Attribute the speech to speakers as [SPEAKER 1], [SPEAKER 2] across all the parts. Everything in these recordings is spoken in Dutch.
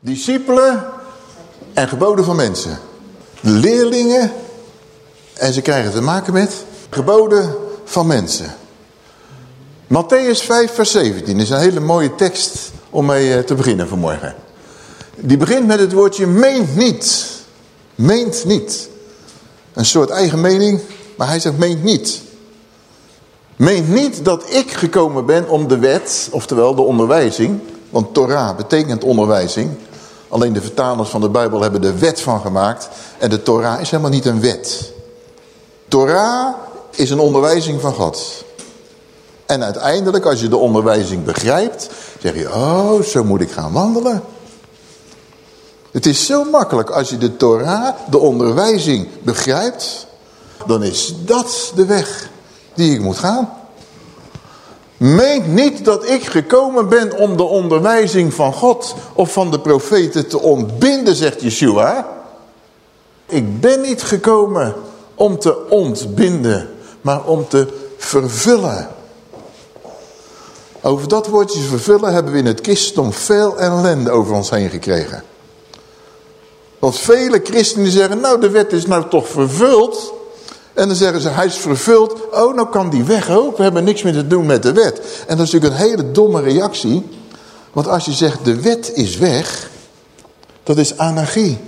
[SPEAKER 1] Discipelen en geboden van mensen. Leerlingen en ze krijgen te maken met geboden van mensen. Matthäus 5 vers 17 is een hele mooie tekst om mee eh, te beginnen vanmorgen. Die begint met het woordje meent niet. Meent niet. Een soort eigen mening, maar hij zegt meent niet. Meent niet dat ik gekomen ben om de wet, oftewel de onderwijzing, want Torah betekent onderwijzing. Alleen de vertalers van de Bijbel hebben er wet van gemaakt en de Torah is helemaal niet een wet. Torah is een onderwijzing van God. En uiteindelijk, als je de onderwijzing begrijpt, zeg je, oh, zo moet ik gaan wandelen. Het is zo makkelijk, als je de Torah, de onderwijzing begrijpt, dan is dat de weg die ik moet gaan. Meent niet dat ik gekomen ben om de onderwijzing van God of van de profeten te ontbinden, zegt Yeshua. Ik ben niet gekomen om te ontbinden, maar om te vervullen. Over dat woordje vervullen hebben we in het christendom veel ellende over ons heen gekregen. Want vele christenen zeggen, nou de wet is nou toch vervuld. En dan zeggen ze, hij is vervuld. Oh, nou kan die weg ook. We hebben niks meer te doen met de wet. En dat is natuurlijk een hele domme reactie. Want als je zegt, de wet is weg, dat is anarchie.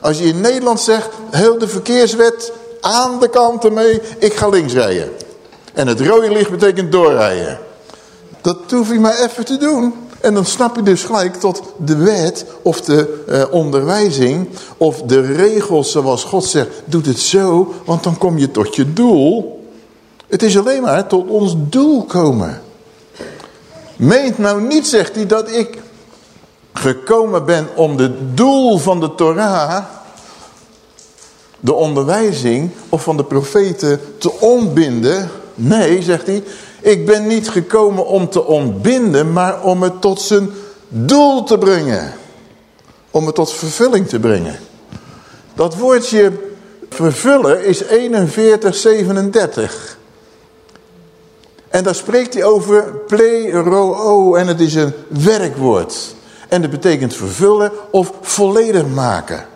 [SPEAKER 1] Als je in Nederland zegt, heel de verkeerswet aan de kant ermee, ik ga links rijden. En het rode licht betekent doorrijden. Dat hoef je maar even te doen. En dan snap je dus gelijk tot de wet of de eh, onderwijzing of de regels zoals God zegt. Doet het zo, want dan kom je tot je doel. Het is alleen maar tot ons doel komen. Meent nou niet, zegt hij, dat ik gekomen ben om de doel van de Torah, de onderwijzing of van de profeten te ontbinden. Nee, zegt hij, ik ben niet gekomen om te ontbinden, maar om het tot zijn doel te brengen. Om het tot vervulling te brengen. Dat woordje vervullen is 4137. En daar spreekt hij over pleroo en het is een werkwoord. En dat betekent vervullen of volledig maken.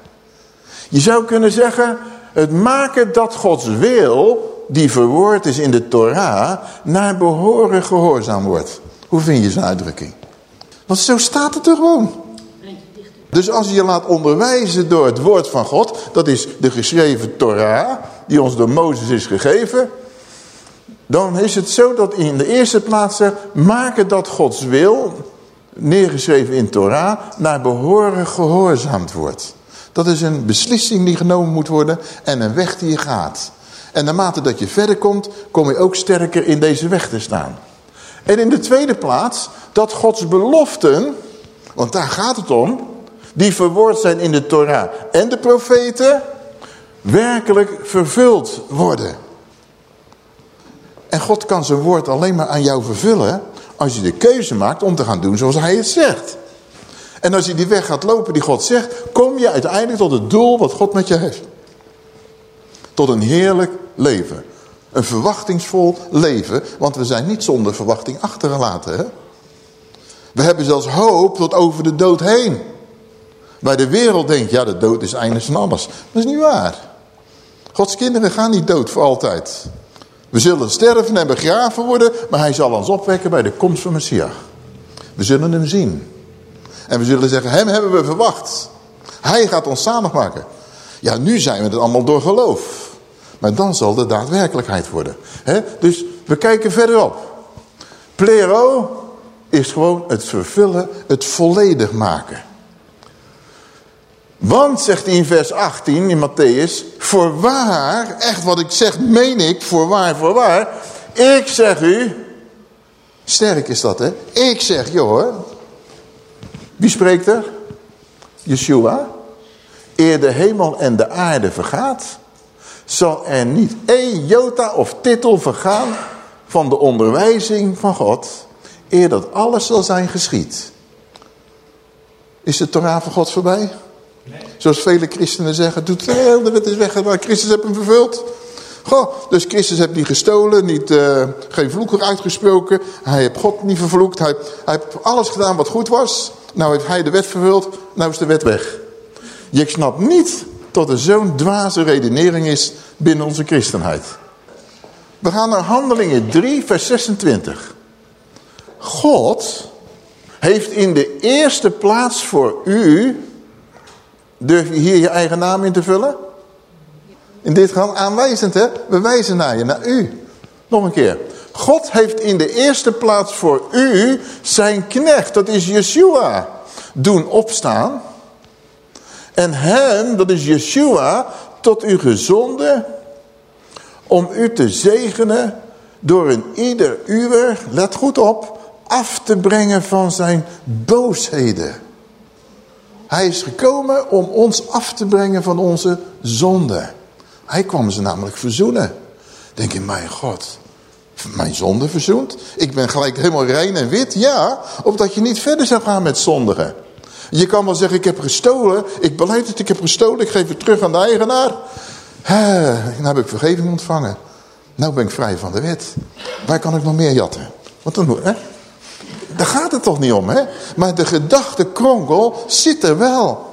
[SPEAKER 1] Je zou kunnen zeggen, het maken dat Gods wil die verwoord is in de Torah, naar behoren gehoorzaam wordt. Hoe vind je zijn uitdrukking? Want zo staat het er gewoon. Dus als je je laat onderwijzen door het woord van God, dat is de geschreven Torah, die ons door Mozes is gegeven, dan is het zo dat in de eerste plaats zegt, maken dat Gods wil, neergeschreven in Torah, naar behoren gehoorzaamd wordt. Dat is een beslissing die genomen moet worden en een weg die je gaat. En naarmate dat je verder komt, kom je ook sterker in deze weg te staan. En in de tweede plaats, dat Gods beloften, want daar gaat het om, die verwoord zijn in de Torah en de profeten, werkelijk vervuld worden. En God kan zijn woord alleen maar aan jou vervullen als je de keuze maakt om te gaan doen zoals hij het zegt. En als je die weg gaat lopen die God zegt, kom je uiteindelijk tot het doel wat God met je heeft. Tot een heerlijk leven. Een verwachtingsvol leven, want we zijn niet zonder verwachting achtergelaten. Hè? We hebben zelfs hoop tot over de dood heen. Waar de wereld denkt, ja de dood is einde van alles. Dat is niet waar. Gods kinderen gaan niet dood voor altijd. We zullen sterven en begraven worden, maar hij zal ons opwekken bij de komst van Messias. We zullen hem zien. En we zullen zeggen, hem hebben we verwacht. Hij gaat ons zalig maken. Ja, nu zijn we het allemaal door geloof. Maar dan zal de daadwerkelijkheid worden. Dus we kijken verderop. Plero is gewoon het vervullen, het volledig maken. Want, zegt hij in vers 18 in Matthäus, voorwaar, echt wat ik zeg, meen ik, voorwaar, voorwaar. Ik zeg u, sterk is dat hè, ik zeg hoor. Wie spreekt er? Yeshua. Eer de hemel en de aarde vergaat, zal er niet één jota of titel vergaan van de onderwijzing van God, eer dat alles zal zijn geschied. Is de Torah van God voorbij? Nee. Zoals vele christenen zeggen, doet de hele wet is weg, maar Christus heeft hem vervuld. Goh, dus Christus heeft niet gestolen, niet, uh, geen vloek uitgesproken. Hij heeft God niet vervloekt. Hij, hij heeft alles gedaan wat goed was. Nou heeft hij de wet vervuld, nou is de wet weg. Je snapt niet dat er zo'n dwaze redenering is binnen onze christenheid. We gaan naar handelingen 3 vers 26. God heeft in de eerste plaats voor u... Durf je hier je eigen naam in te vullen? In dit geval aanwijzend, hè? We wijzen naar je, naar u. Nog een keer. God heeft in de eerste plaats voor u zijn knecht, dat is Yeshua, doen opstaan. En hem, dat is Yeshua, tot u gezonde om u te zegenen door een ieder uur, let goed op, af te brengen van zijn boosheden. Hij is gekomen om ons af te brengen van onze zonde. Hij kwam ze namelijk verzoenen. Denk je, mijn God, mijn zonde verzoend? Ik ben gelijk helemaal rein en wit. Ja, opdat je niet verder zou gaan met zondigen. Je kan wel zeggen, ik heb gestolen. Ik beleid het, ik heb gestolen. Ik geef het terug aan de eigenaar. He, nou heb ik vergeving ontvangen. Nou ben ik vrij van de wet. Waar kan ik nog meer jatten? Want dan, hè? Daar gaat het toch niet om, hè? Maar de gedachtenkronkel zit er wel.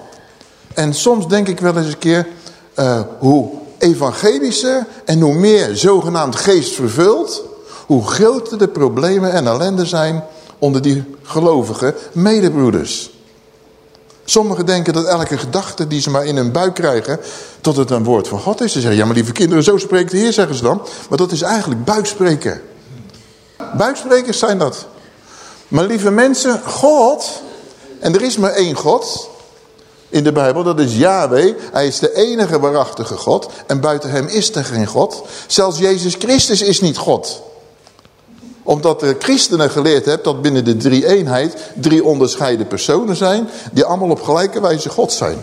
[SPEAKER 1] En soms denk ik wel eens een keer... Uh, hoe evangelischer en hoe meer zogenaamd geest vervuld... hoe groter de problemen en ellende zijn onder die gelovige medebroeders. Sommigen denken dat elke gedachte die ze maar in hun buik krijgen, tot het een woord van God is. Ze zeggen, ja maar lieve kinderen, zo spreekt de Heer, zeggen ze dan. Maar dat is eigenlijk buikspreken. Buiksprekers zijn dat. Maar lieve mensen, God, en er is maar één God in de Bijbel, dat is Yahweh. Hij is de enige waarachtige God en buiten hem is er geen God. Zelfs Jezus Christus is niet God omdat de christenen geleerd hebben dat binnen de drie eenheid drie onderscheiden personen zijn die allemaal op gelijke wijze God zijn.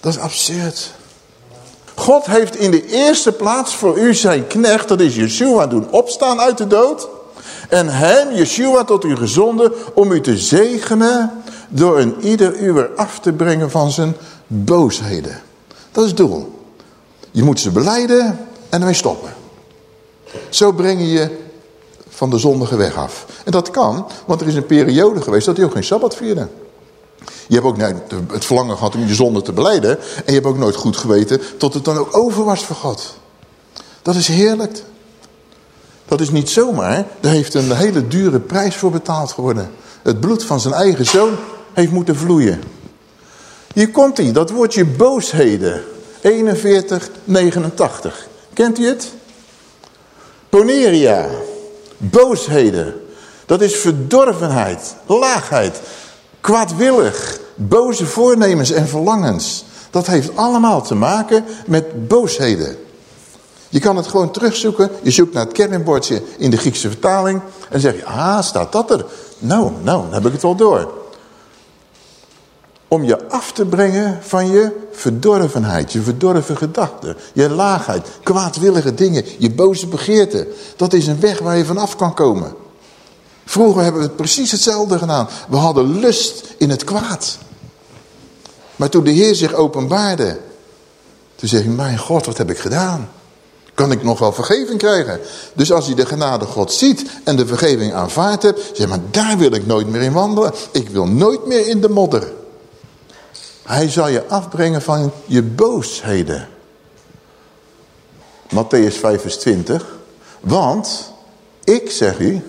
[SPEAKER 1] Dat is absurd. God heeft in de eerste plaats voor u zijn knecht, dat is Yeshua, doen opstaan uit de dood. En hem, Yeshua, tot u gezonden om u te zegenen door een ieder uur af te brengen van zijn boosheden. Dat is het doel. Je moet ze beleiden en ermee stoppen. Zo breng je van de zondige weg af. En dat kan, want er is een periode geweest dat hij ook geen Sabbat vierde. Je hebt ook het verlangen gehad om je zonde te beleiden. En je hebt ook nooit goed geweten tot het dan ook over was voor God. Dat is heerlijk. Dat is niet zomaar. Daar heeft een hele dure prijs voor betaald geworden. Het bloed van zijn eigen zoon heeft moeten vloeien. Hier komt hij, dat woordje boosheden. 41, 89. Kent u het? Poneria. Boosheden. Dat is verdorvenheid, laagheid, kwaadwillig, boze voornemens en verlangens. Dat heeft allemaal te maken met boosheden. Je kan het gewoon terugzoeken. Je zoekt naar het kernbordje in de Griekse vertaling. En zeg je, ah, staat dat er? Nou, nou, dan heb ik het wel door. Om je af te brengen van je verdorvenheid, je verdorven gedachten, je laagheid, kwaadwillige dingen, je boze begeerten. Dat is een weg waar je vanaf kan komen. Vroeger hebben we het precies hetzelfde gedaan. We hadden lust in het kwaad. Maar toen de Heer zich openbaarde, toen zeg je, mijn God, wat heb ik gedaan? Kan ik nog wel vergeving krijgen? Dus als je de genade God ziet en de vergeving aanvaard hebt, zeg maar, daar wil ik nooit meer in wandelen. Ik wil nooit meer in de modder. Hij zal je afbrengen van je boosheden. Matthäus 5 vers 20. Want ik zeg u.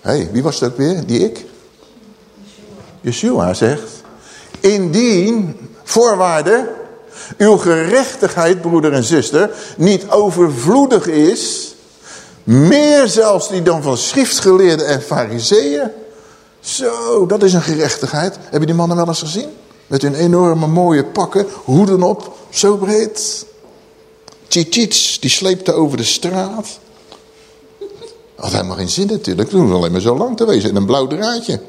[SPEAKER 1] Hé, hey, wie was dat weer? Die ik? Yeshua zegt. Indien, voorwaarde, uw gerechtigheid, broeder en zuster, niet overvloedig is, meer zelfs die dan van schriftgeleerden en fariseeën. Zo, dat is een gerechtigheid. Heb je die mannen wel eens gezien? Met hun enorme mooie pakken, hoeden op, zo breed. Tjitjits, die sleepte over de straat. Had helemaal geen zin natuurlijk, toen alleen maar zo lang te wezen. En een blauw draadje.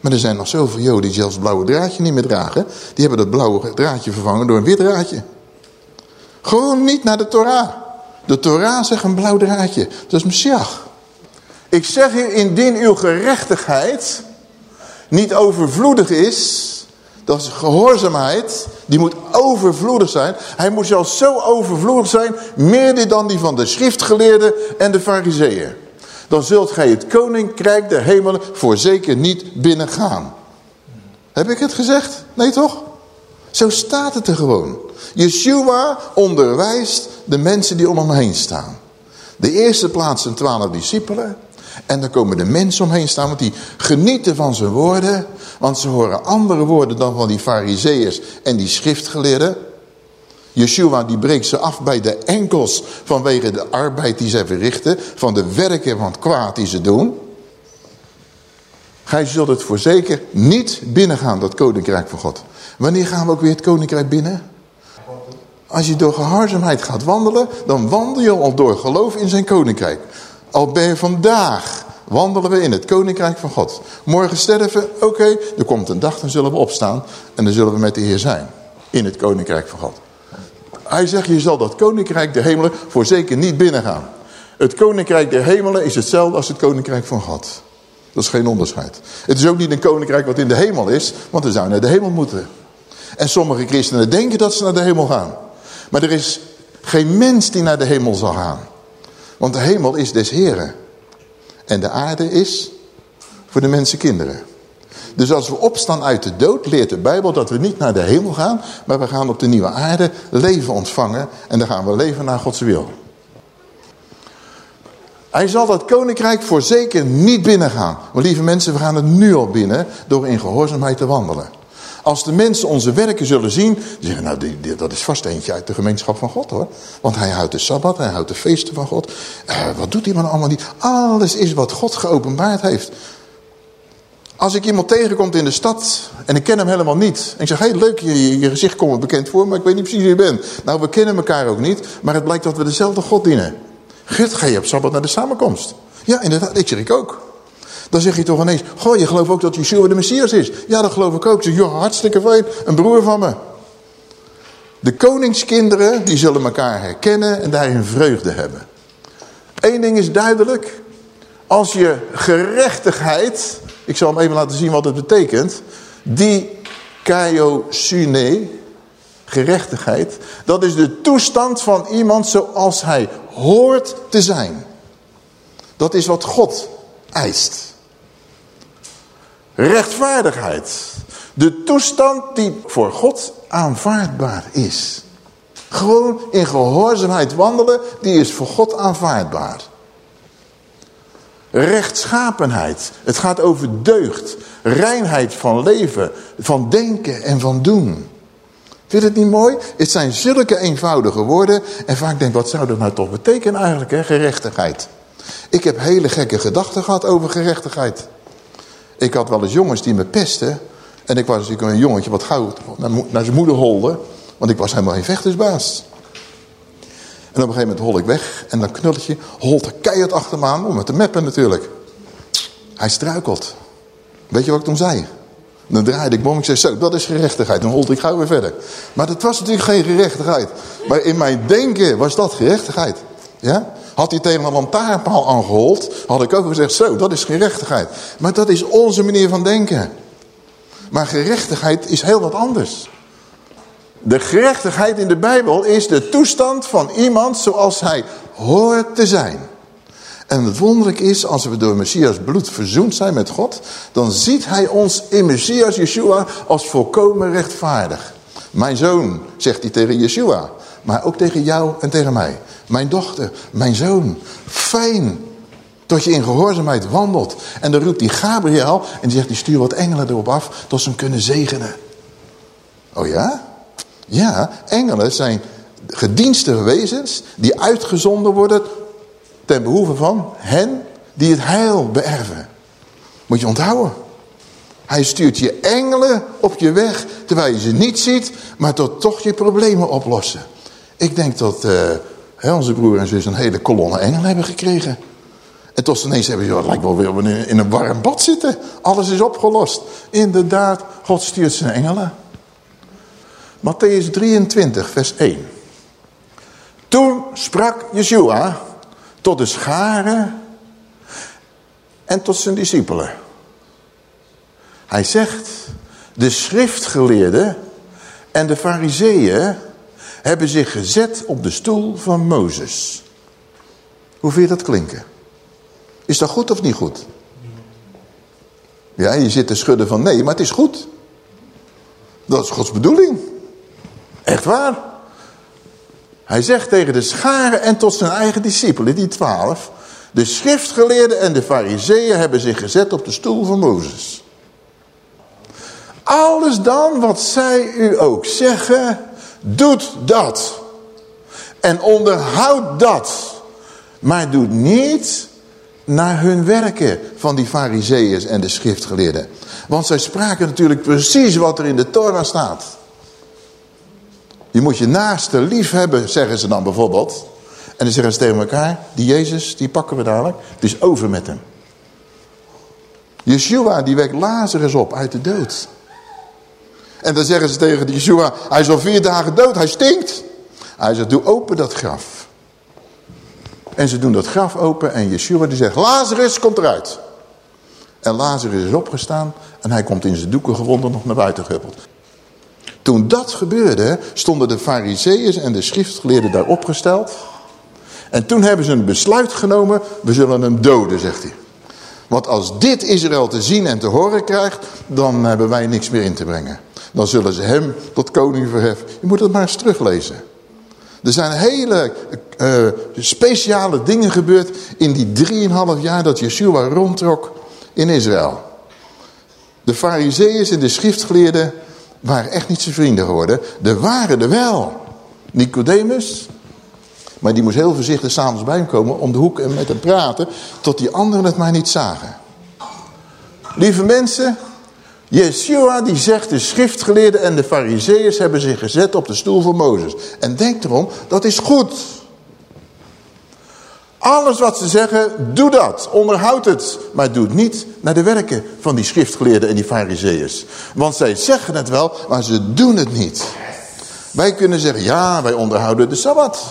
[SPEAKER 1] Maar er zijn nog zoveel joden die zelfs blauwe draadje niet meer dragen. Die hebben dat blauwe draadje vervangen door een wit draadje. Gewoon niet naar de Torah. De Torah zegt een blauw draadje. Dat is Messiach. Ik zeg u, indien uw gerechtigheid niet overvloedig is, dat is gehoorzaamheid, die moet overvloedig zijn. Hij moet zelfs zo overvloedig zijn, meer dan die van de schriftgeleerden en de fariseeën. Dan zult gij het koninkrijk der hemelen voorzeker niet binnengaan. Heb ik het gezegd? Nee toch? Zo staat het er gewoon. Yeshua onderwijst de mensen die om hem heen staan. De eerste plaats zijn twaalf discipelen. En dan komen de mensen omheen staan, want die genieten van zijn woorden. Want ze horen andere woorden dan van die fariseeërs en die schriftgeleerden. Yeshua die breekt ze af bij de enkels vanwege de arbeid die zij verrichten. Van de werken van het kwaad die ze doen. Gij zult het voorzeker niet binnengaan, dat koninkrijk van God. Wanneer gaan we ook weer het koninkrijk binnen? Als je door gehoorzaamheid gaat wandelen, dan wandel je al door geloof in zijn koninkrijk. Al ben je vandaag, wandelen we in het koninkrijk van God. Morgen sterven, oké, er komt een dag, dan zullen we opstaan en dan zullen we met de Heer zijn. In het koninkrijk van God. Hij zegt, je zal dat koninkrijk der hemelen voorzeker niet binnengaan. Het koninkrijk der hemelen is hetzelfde als het koninkrijk van God. Dat is geen onderscheid. Het is ook niet een koninkrijk wat in de hemel is, want we zouden naar de hemel moeten. En sommige christenen denken dat ze naar de hemel gaan. Maar er is geen mens die naar de hemel zal gaan. Want de hemel is des Heren. En de aarde is voor de mensenkinderen. Dus als we opstaan uit de dood, leert de Bijbel dat we niet naar de hemel gaan, maar we gaan op de nieuwe aarde leven ontvangen en dan gaan we leven naar Gods wil. Hij zal dat koninkrijk voor zeker niet binnengaan. Maar lieve mensen, we gaan het nu al binnen door in gehoorzaamheid te wandelen. Als de mensen onze werken zullen zien, zeggen nou, dat is vast eentje uit de gemeenschap van God hoor. Want hij houdt de Sabbat, hij houdt de feesten van God. Eh, wat doet die man allemaal niet? Alles is wat God geopenbaard heeft. Als ik iemand tegenkomt in de stad en ik ken hem helemaal niet. En ik zeg, hey, leuk, je, je gezicht komt bekend voor, maar ik weet niet precies wie je bent. Nou, we kennen elkaar ook niet, maar het blijkt dat we dezelfde God dienen. Gut, ga je op Sabbat naar de samenkomst? Ja, inderdaad, ik zeg ik ook. Dan zeg je toch ineens, goh, je gelooft ook dat Yeshua de Messias is. Ja, dat geloof ik ook. Zeg, joh, hartstikke fijn, een broer van me. De koningskinderen, die zullen elkaar herkennen en daarin vreugde hebben. Eén ding is duidelijk. Als je gerechtigheid, ik zal hem even laten zien wat het betekent. Die sune, gerechtigheid, dat is de toestand van iemand zoals hij hoort te zijn. Dat is wat God eist. Rechtvaardigheid. De toestand die voor God aanvaardbaar is. Gewoon in gehoorzaamheid wandelen, die is voor God aanvaardbaar. Rechtschapenheid. Het gaat over deugd. Reinheid van leven, van denken en van doen. Vind je het niet mooi? Het zijn zulke eenvoudige woorden. En vaak denk ik, wat zou dat nou toch betekenen eigenlijk, hè? gerechtigheid. Ik heb hele gekke gedachten gehad over gerechtigheid. Ik had wel eens jongens die me pesten. En ik was natuurlijk een jongetje wat gauw naar, zijn moeder holde. Want ik was helemaal geen vechtersbaas. En op een gegeven moment hol ik weg. En dan knulletje holt er keihard achter me aan. Om me te meppen natuurlijk. Hij struikelt. Weet je wat ik toen zei? Dan draaide ik om. Ik zei zo, dat is gerechtigheid. Dan holte ik gauw weer verder. Maar dat was natuurlijk geen gerechtigheid. Maar in mijn denken was dat gerechtigheid. Ja? Had hij tegen een lantaarnpaal aangehold, had ik ook gezegd, zo, dat is gerechtigheid. Maar dat is onze manier van denken. Maar gerechtigheid is heel wat anders. De gerechtigheid in de Bijbel is de toestand van iemand zoals hij hoort te zijn. En het wonderlijk is, als we door Messias bloed verzoend zijn met God, dan ziet hij ons in Messias Yeshua als volkomen rechtvaardig. Mijn zoon, zegt hij tegen Yeshua, maar ook tegen jou en tegen mij. Mijn dochter, mijn zoon, fijn dat je in gehoorzaamheid wandelt. En dan roept die Gabriel en die zegt, die stuur wat engelen erop af, dat ze hem kunnen zegenen. Oh ja? Ja, engelen zijn gedienstige wezens die uitgezonden worden ten behoeve van hen die het heil beërven. Moet je onthouden. Hij stuurt je engelen op je weg, terwijl je ze niet ziet, maar tot toch je problemen oplossen. Ik denk dat uh, onze broer en zus een hele kolonne engelen hebben gekregen. En tot ze ineens hebben, joh, het lijkt wel weer in een warm bad zitten. Alles is opgelost. Inderdaad, God stuurt zijn engelen. Matthäus 23, vers 1. Toen sprak Yeshua tot de scharen en tot zijn discipelen. Hij zegt, de schriftgeleerden en de fariseeën hebben zich gezet op de stoel van Mozes. Hoe dat klinken? Is dat goed of niet goed? Ja, je zit te schudden van nee, maar het is goed. Dat is Gods bedoeling. Echt waar. Hij zegt tegen de scharen en tot zijn eigen discipelen, die twaalf... De schriftgeleerden en de fariseeën hebben zich gezet op de stoel van Mozes. Alles dan wat zij u ook zeggen, doet dat. En onderhoud dat. Maar doet niet naar hun werken van die fariseeërs en de schriftgeleerden. Want zij spraken natuurlijk precies wat er in de Torah staat. Je moet je naaste lief hebben, zeggen ze dan bijvoorbeeld. En dan zeggen ze tegen elkaar, die Jezus, die pakken we dadelijk. Het is over met hem. Yeshua, die wekt Lazarus op uit de dood. En dan zeggen ze tegen Yeshua, hij is al vier dagen dood, hij stinkt. Hij zegt, doe open dat graf. En ze doen dat graf open en Yeshua die zegt, Lazarus komt eruit. En Lazarus is opgestaan en hij komt in zijn doeken gewonden nog naar buiten gehuppeld. Toen dat gebeurde, stonden de fariseeën en de schriftgeleerden daar opgesteld. En toen hebben ze een besluit genomen, we zullen hem doden, zegt hij. Want als dit Israël te zien en te horen krijgt, dan hebben wij niks meer in te brengen. Dan zullen ze hem tot koning verheffen. Je moet het maar eens teruglezen. Er zijn hele uh, speciale dingen gebeurd in die drieënhalf jaar dat Yeshua rondtrok in Israël. De fariseeën en de schriftgeleerden waren echt niet zijn vrienden geworden. Er waren er wel. Nicodemus, maar die moest heel voorzichtig s'avonds bij hem komen om de hoek en met hem praten, tot die anderen het maar niet zagen. Lieve mensen, Yeshua die zegt de schriftgeleerden en de fariseeërs hebben zich gezet op de stoel van Mozes. En denk erom, dat is goed. Alles wat ze zeggen, doe dat. Onderhoud het. Maar doe het niet naar de werken van die schriftgeleerden en die fariseeërs. Want zij zeggen het wel, maar ze doen het niet. Wij kunnen zeggen, ja, wij onderhouden de Sabbat.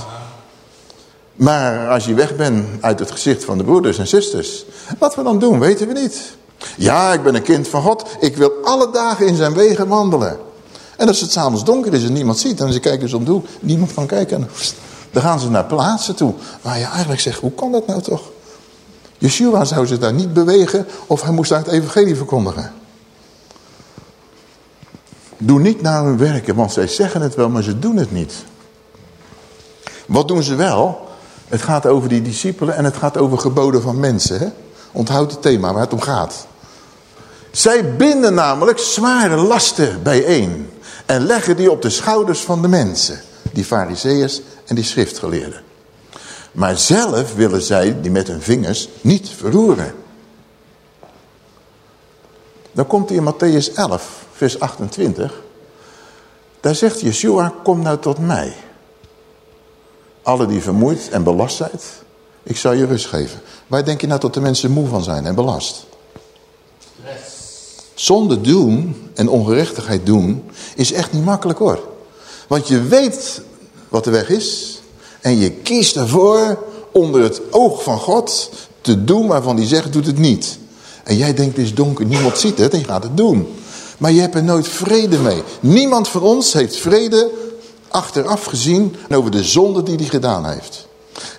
[SPEAKER 1] Maar als je weg bent uit het gezicht van de broeders en zusters, wat we dan doen, weten we niet. Ja, ik ben een kind van God. Ik wil alle dagen in zijn wegen wandelen. En als het s'avonds donker is en niemand ziet, dan ze kijken ze om de hoek. Niemand kan kijken. Dan gaan ze naar plaatsen toe. Waar je eigenlijk zegt, hoe kan dat nou toch? Yeshua zou ze daar niet bewegen of hij moest daar het evangelie verkondigen. Doe niet naar hun werken, want zij zeggen het wel, maar ze doen het niet. Wat doen ze wel? Het gaat over die discipelen en het gaat over geboden van mensen. Hè? Onthoud het thema waar het om gaat. Zij binden namelijk zware lasten bijeen. En leggen die op de schouders van de mensen. Die fariseeërs en die schriftgeleerden. Maar zelf willen zij die met hun vingers niet verroeren. Dan komt hij in Matthäus 11, vers 28. Daar zegt Yeshua, kom nou tot mij. Alle die vermoeid en belast zijn, ik zal je rust geven. Waar denk je nou dat de mensen moe van zijn en belast? Zonde doen en ongerechtigheid doen is echt niet makkelijk hoor. Want je weet wat de weg is. En je kiest ervoor onder het oog van God te doen waarvan hij zegt doet het niet. En jij denkt het is donker, niemand ziet het en gaat het doen. Maar je hebt er nooit vrede mee. Niemand van ons heeft vrede achteraf gezien over de zonde die hij gedaan heeft.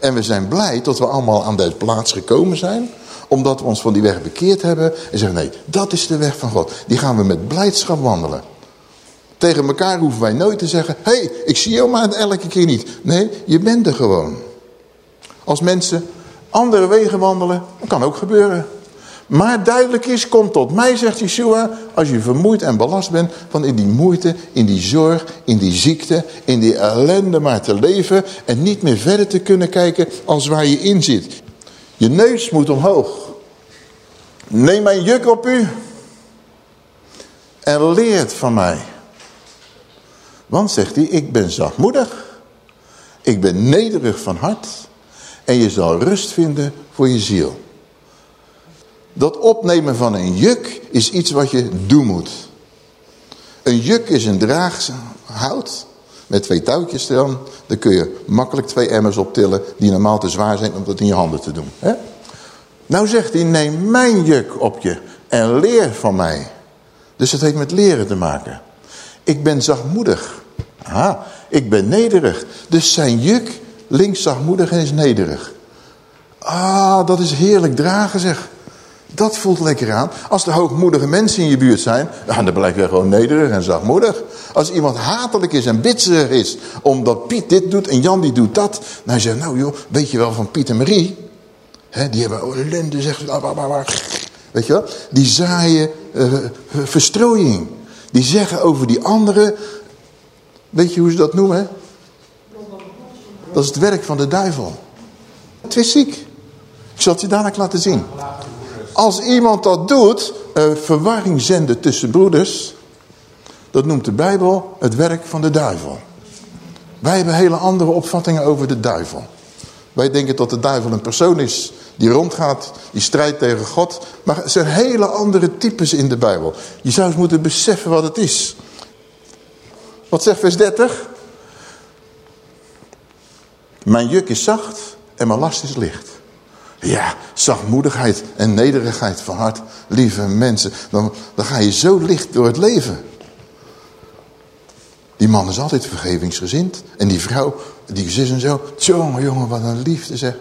[SPEAKER 1] En we zijn blij dat we allemaal aan deze plaats gekomen zijn. Omdat we ons van die weg bekeerd hebben. En zeggen nee, dat is de weg van God. Die gaan we met blijdschap wandelen. Tegen elkaar hoeven wij nooit te zeggen... hé, hey, ik zie jou maar elke keer niet. Nee, je bent er gewoon. Als mensen andere wegen wandelen, dat kan ook gebeuren. Maar duidelijk is, kom tot mij, zegt Yeshua, als je vermoeid en belast bent van in die moeite, in die zorg, in die ziekte, in die ellende maar te leven en niet meer verder te kunnen kijken als waar je in zit. Je neus moet omhoog. Neem mijn juk op u en leert van mij. Want, zegt hij, ik ben zachtmoedig, ik ben nederig van hart en je zal rust vinden voor je ziel. Dat opnemen van een juk is iets wat je doen moet. Een juk is een draaghout met twee touwtjes dan, dan kun je makkelijk twee emmers optillen die normaal te zwaar zijn om dat in je handen te doen. Hè? Nou zegt hij, neem mijn juk op je en leer van mij. Dus het heeft met leren te maken. Ik ben zachtmoedig. Aha, ik ben nederig. Dus zijn juk, links zachtmoedig en is nederig. Ah, dat is heerlijk dragen zeg. Dat voelt lekker aan. Als er hoogmoedige mensen in je buurt zijn, dan blijkt weer gewoon nederig en zachtmoedig. Als iemand hatelijk is en bitserig is, omdat Piet dit doet en Jan die doet dat. Dan zeg je, nou joh, weet je wel van Piet en Marie? Die hebben oh, ellende, zeggen Weet je wel? Die zaaien uh, verstrooiing. Die zeggen over die anderen, weet je hoe ze dat noemen? Dat is het werk van de duivel. Het is ziek. Ik zal het je dadelijk laten zien. Als iemand dat doet, verwarring zenden tussen broeders, dat noemt de Bijbel het werk van de duivel. Wij hebben hele andere opvattingen over de duivel. Wij denken dat de duivel een persoon is die rondgaat, die strijdt tegen God. Maar er zijn hele andere types in de Bijbel. Je zou eens moeten beseffen wat het is. Wat zegt vers 30? Mijn juk is zacht en mijn last is licht. Ja, zachtmoedigheid en nederigheid van hart, lieve mensen. Dan, dan ga je zo licht door het leven. Die man is altijd vergevingsgezind. En die vrouw, die zus en zo. Jongen, jongen, wat een liefde zeg.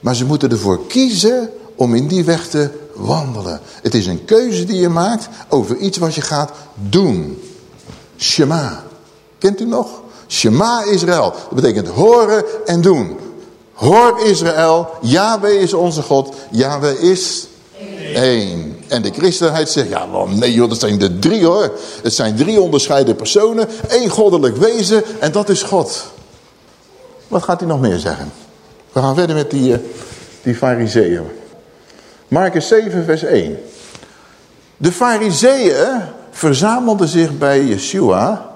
[SPEAKER 1] Maar ze moeten ervoor kiezen om in die weg te wandelen. Het is een keuze die je maakt over iets wat je gaat doen. Shema. Kent u nog? Shema Israël. Dat betekent horen en doen. Hoor Israël, Yahweh is onze God, Yahweh is één. En de christenheid zegt, ja wel nee joh, dat zijn er drie hoor. Het zijn drie onderscheiden personen, één goddelijk wezen en dat is God. Wat gaat hij nog meer zeggen? We gaan verder met die, uh, die fariseeën. Marcus 7 vers 1. De fariseeën verzamelden zich bij Yeshua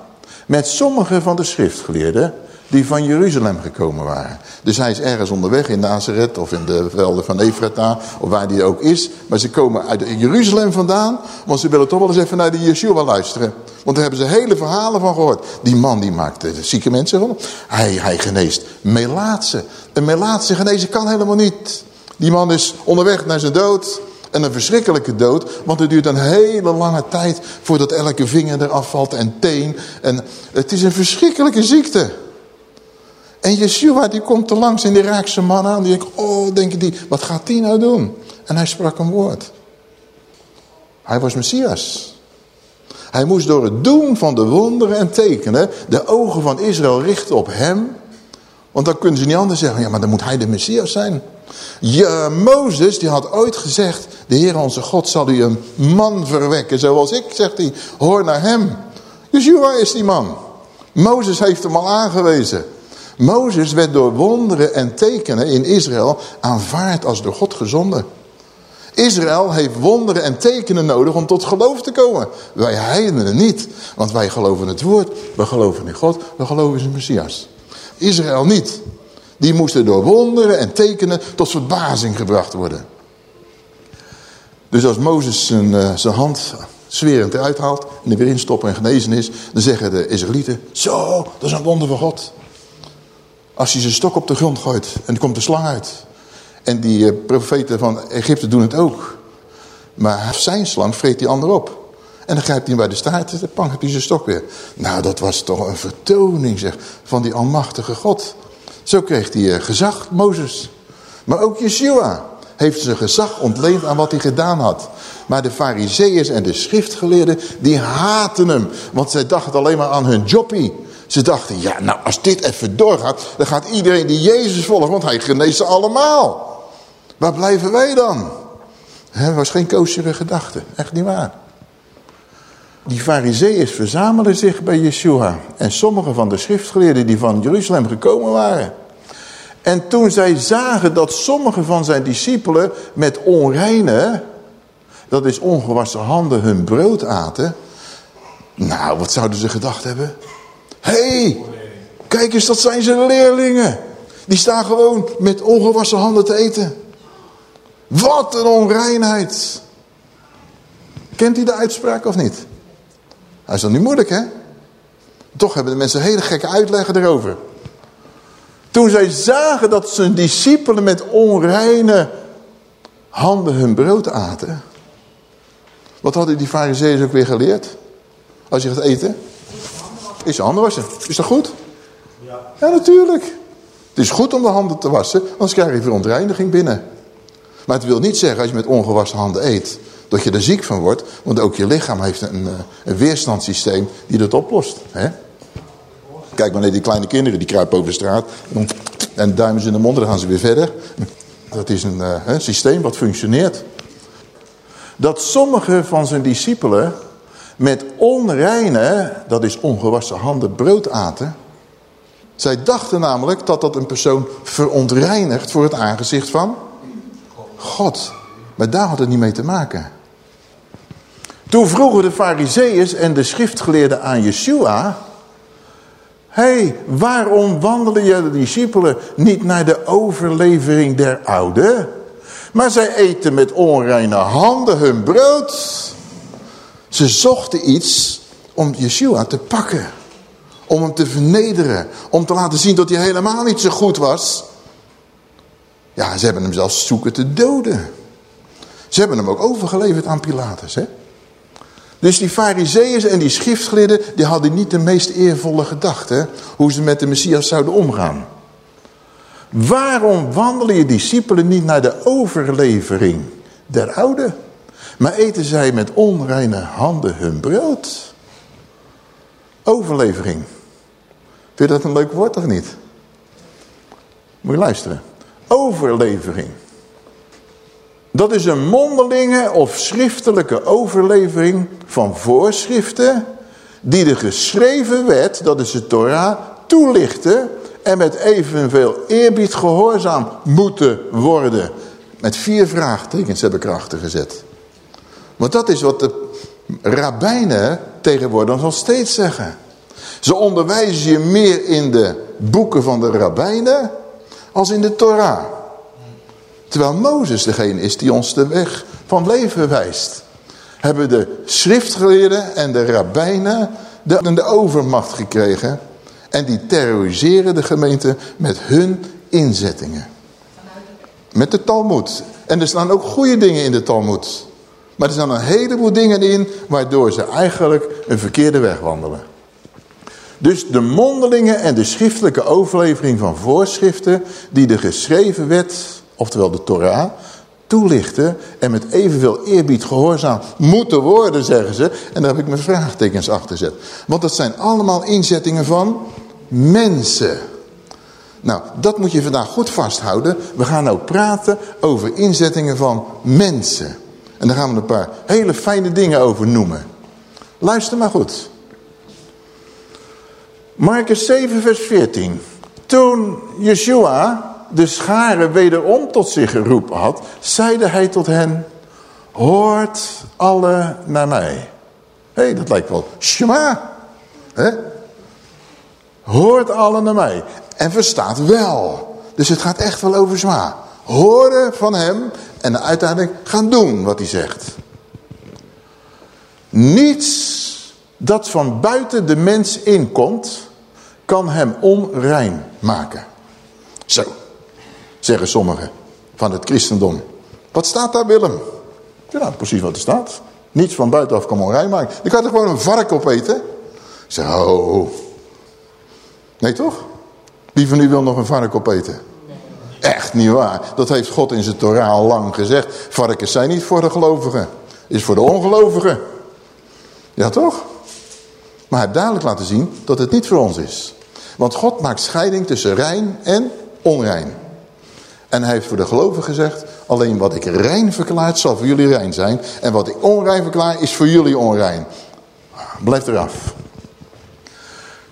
[SPEAKER 1] met sommige van de schriftgeleerden die van Jeruzalem gekomen waren. Dus hij is ergens onderweg in Nazareth of in de velden van Efrata of waar hij ook is. Maar ze komen uit Jeruzalem vandaan, want ze willen toch wel eens even naar de Yeshua luisteren. Want daar hebben ze hele verhalen van gehoord. Die man die maakt zieke mensen van. Hij, hij geneest melaatse. Een melaatse genezen kan helemaal niet. Die man is onderweg naar zijn dood. En een verschrikkelijke dood, want het duurt een hele lange tijd voordat elke vinger eraf valt en teen. En het is een verschrikkelijke ziekte. En Yeshua die komt er langs en die raakt man aan. Die denkt, oh, denken die, wat gaat die nou doen? En hij sprak een woord. Hij was Messias. Hij moest door het doen van de wonderen en tekenen de ogen van Israël richten op hem. Want dan kunnen ze niet anders zeggen, ja maar dan moet hij de Messias zijn. Ja, Mozes die had ooit gezegd, de Heer onze God zal u een man verwekken zoals ik, zegt hij. Hoor naar hem. Yeshua is die man. Mozes heeft hem al aangewezen. Mozes werd door wonderen en tekenen in Israël aanvaard als door God gezonden. Israël heeft wonderen en tekenen nodig om tot geloof te komen. Wij heidenen niet, want wij geloven het woord, we geloven in God, we geloven in de Messias. Israël niet. Die moesten door wonderen en tekenen tot verbazing gebracht worden. Dus als Mozes zijn, uh, zijn hand zwerend eruit haalt en er weer instoppen en genezen is, dan zeggen de Israëlieten, zo, dat is een wonder van God. Als hij zijn stok op de grond gooit en er komt de slang uit. En die uh, profeten van Egypte doen het ook. Maar zijn slang vreet die ander op. En dan grijpt hij bij de staart en dan pangt hij zijn stok weer. Nou, dat was toch een vertoning zeg, van die almachtige God. Zo kreeg hij uh, gezag, Mozes. Maar ook Yeshua heeft zijn gezag ontleend aan wat hij gedaan had. Maar de fariseeërs en de schriftgeleerden, die haten hem. Want zij dachten alleen maar aan hun joppie. Ze dachten, ja, nou, als dit even doorgaat, dan gaat iedereen die Jezus volgt, want hij geneest ze allemaal. Waar blijven wij dan? Het was geen koosjere gedachte, echt niet waar. Die fariseeërs verzamelden zich bij Yeshua. En sommige van de schriftgeleerden die van Jeruzalem gekomen waren. En toen zij zagen dat sommige van zijn discipelen met onreine, dat is ongewassen handen, hun brood aten. Nou, wat zouden ze gedacht hebben? Hey, kijk eens, dat zijn zijn leerlingen. Die staan gewoon met ongewassen handen te eten. Wat een onreinheid. Kent u de uitspraak of niet? Hij is dan niet moeilijk, hè? Toch hebben de mensen hele gekke uitleggen erover. Toen zij zagen dat zijn discipelen met onreine handen hun brood aten. Wat hadden die fariseeën ook weer geleerd? Als je gaat eten? Is handen wassen. Is dat goed? Ja. Ja, natuurlijk. Het is goed om de handen te wassen, anders krijg je verontreiniging binnen. Maar het wil niet zeggen als je met ongewassen handen eet, dat je er ziek van wordt. Want ook je lichaam heeft een, eh, een weerstandssysteem die dat oplost. Hè? Kijk maar naar die kleine kinderen, die kruipen over de straat. En duimen ze in de mond, dan gaan ze weer verder. Dat is een uh, systeem wat functioneert. Dat sommige van zijn discipelen met onreine, dat is ongewassen handen, brood aten. Zij dachten namelijk dat dat een persoon verontreinigt voor het aangezicht van God. Maar daar had het niet mee te maken. Toen vroegen de fariseeërs en de schriftgeleerden aan Yeshua... hey, waarom wandelen je discipelen niet naar de overlevering der oude? Maar zij eten met onreine handen hun brood. Ze zochten iets om Yeshua te pakken. Om hem te vernederen. Om te laten zien dat hij helemaal niet zo goed was. Ja, ze hebben hem zelfs zoeken te doden. Ze hebben hem ook overgeleverd aan Pilatus. Hè? Dus die fariseeërs en die schriftgeleerden, die hadden niet de meest eervolle gedachten. Hoe ze met de Messias zouden omgaan. Waarom wandelen je discipelen niet naar de overlevering der oude? Maar eten zij met onreine handen hun brood? Overlevering. Vind je dat een leuk woord of niet? Moet je luisteren. Overlevering. Dat is een mondelinge of schriftelijke overlevering van voorschriften die de geschreven wet, dat is de Torah, toelichten en met evenveel eerbied gehoorzaam moeten worden. Met vier vraagtekens hebben krachten gezet. Want dat is wat de rabbijnen tegenwoordig nog steeds zeggen. Ze onderwijzen je meer in de boeken van de rabbijnen als in de Torah. Terwijl Mozes degene is die ons de weg van leven wijst. Hebben de schriftgeleerden en de rabbijnen de, de overmacht gekregen. En die terroriseren de gemeente met hun inzettingen. Met de Talmud. En er staan ook goede dingen in de Talmud. Maar er staan een heleboel dingen in waardoor ze eigenlijk een verkeerde weg wandelen. Dus de mondelingen en de schriftelijke overlevering van voorschriften die de geschreven wet, oftewel de Torah, toelichten en met evenveel eerbied gehoorzaam moeten worden, zeggen ze. En daar heb ik mijn vraagtekens achter gezet. Want dat zijn allemaal inzettingen van mensen. Nou, dat moet je vandaag goed vasthouden. We gaan nou praten over inzettingen van mensen. En daar gaan we een paar hele fijne dingen over noemen. Luister maar goed. Marcus 7 vers 14. Toen Yeshua de scharen wederom tot zich geroepen had, zeide hij tot hen, hoort alle naar mij. Hé, hey, dat lijkt wel Shema. Hè? Hoort alle naar mij. En verstaat wel. Dus het gaat echt wel over zwaar. Horen van hem en uiteindelijk gaan doen wat hij zegt. Niets dat van buiten de mens inkomt, kan hem onrein maken. Zo, zeggen sommigen van het christendom. Wat staat daar Willem? Ja, nou, precies wat er staat. Niets van buitenaf kan onrein maken. Je kan er gewoon een vark opeten. Zo. Nee toch? Wie van u wil nog een vark opeten? Echt niet waar. Dat heeft God in zijn Torah al lang gezegd. Varkens zijn niet voor de gelovigen. Is voor de ongelovigen. Ja toch? Maar hij heeft duidelijk laten zien dat het niet voor ons is. Want God maakt scheiding tussen rein en onrein. En hij heeft voor de gelovigen gezegd, alleen wat ik rein verklaar zal voor jullie rein zijn. En wat ik onrein verklaar is voor jullie onrein. Blijf eraf.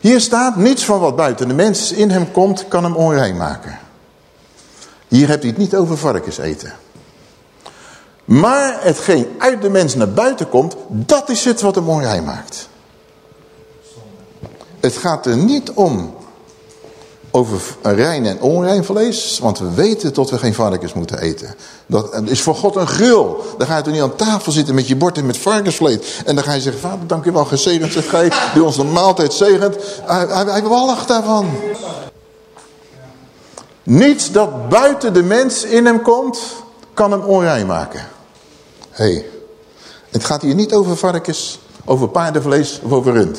[SPEAKER 1] Hier staat, niets van wat buiten de mens in hem komt, kan hem onrein maken. Hier hebt hij het niet over varkens eten. Maar hetgeen uit de mens naar buiten komt, dat is het wat hem onrein maakt. Het gaat er niet om over rein en onrein vlees. Want we weten dat we geen varkens moeten eten. Dat is voor God een grul. Dan ga je toch niet aan tafel zitten met je bord en met varkensvlees. En dan ga je zeggen, vader dank u wel, gezegend zeg gij, die ons de maaltijd zegent. Hij, hij, hij walgt daarvan. Niets dat buiten de mens in hem komt, kan hem onrein maken. Hé, hey, het gaat hier niet over varkens, over paardenvlees of over rund.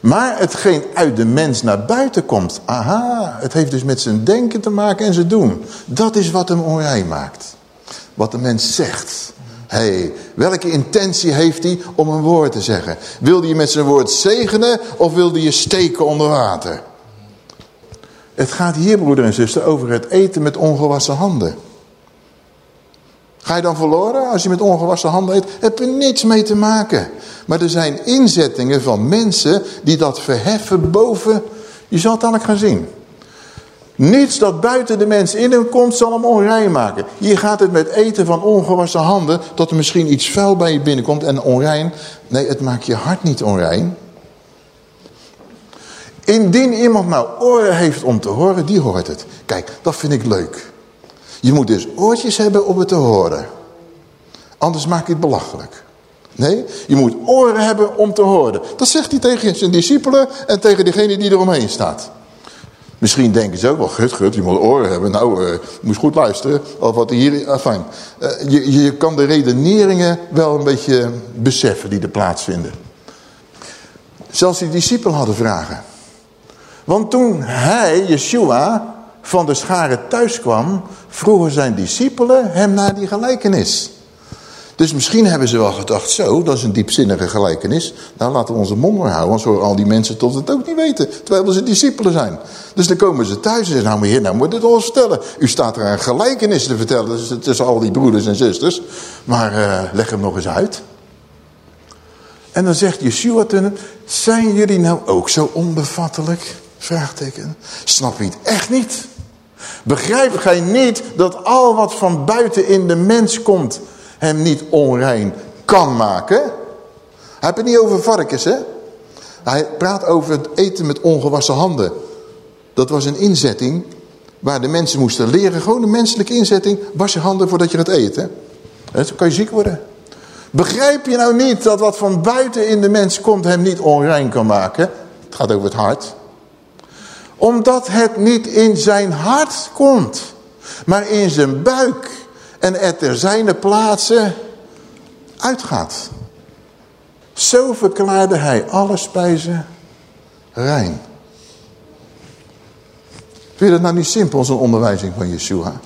[SPEAKER 1] Maar hetgeen uit de mens naar buiten komt, aha, het heeft dus met zijn denken te maken en zijn doen. Dat is wat hem onrein maakt. Wat de mens zegt. hey, welke intentie heeft hij om een woord te zeggen? Wil hij je met zijn woord zegenen of wil hij je steken onder water? Het gaat hier, broeder en zuster, over het eten met ongewassen handen. Ga je dan verloren als je met ongewassen handen eet? Heeft er niets mee te maken. Maar er zijn inzettingen van mensen die dat verheffen boven. Je zal het dadelijk gaan zien. Niets dat buiten de mens in hem komt zal hem onrein maken. Hier gaat het met eten van ongewassen handen tot er misschien iets vuil bij je binnenkomt en onrein. Nee, het maakt je hart niet onrein. Indien iemand nou oren heeft om te horen, die hoort het. Kijk, dat vind ik leuk. Je moet dus oortjes hebben om het te horen. Anders maak je het belachelijk. Nee, je moet oren hebben om te horen. Dat zegt hij tegen zijn discipelen en tegen degene die eromheen staat. Misschien denken ze ook wel, gut, gut, je moet oren hebben. Nou, uh, moet goed luisteren. Of wat hier, enfin. Uh, je, je kan de redeneringen wel een beetje beseffen die er plaatsvinden. Zelfs die discipelen hadden vragen. Want toen hij, Yeshua, van de scharen thuis kwam, vroegen zijn discipelen hem naar die gelijkenis. Dus misschien hebben ze wel gedacht, zo, dat is een diepzinnige gelijkenis. Nou, laten we onze mond houden, want zo al die mensen tot het ook niet weten. Terwijl we ze discipelen zijn. Dus dan komen ze thuis en zeggen, nou meneer, nou moet het ons vertellen. U staat er een gelijkenis te vertellen tussen al die broeders en zusters. Maar uh, leg hem nog eens uit. En dan zegt Yeshua tegen zijn jullie nou ook zo onbevattelijk? Vraagteken. Snap je het echt niet? Begrijp gij niet dat al wat van buiten in de mens komt hem niet onrein kan maken? Hij heeft het niet over varkens, hè? Hij praat over het eten met ongewassen handen. Dat was een inzetting waar de mensen moesten leren. Gewoon een menselijke inzetting. Was je handen voordat je gaat eten. Dan kan je ziek worden. Begrijp je nou niet dat wat van buiten in de mens komt hem niet onrein kan maken? Het gaat over het hart omdat het niet in zijn hart komt, maar in zijn buik. En het ter zijne plaatsen uitgaat. Zo verklaarde hij alle spijzen rein. Vind je dat nou niet simpel, zo'n onderwijzing van Yeshua?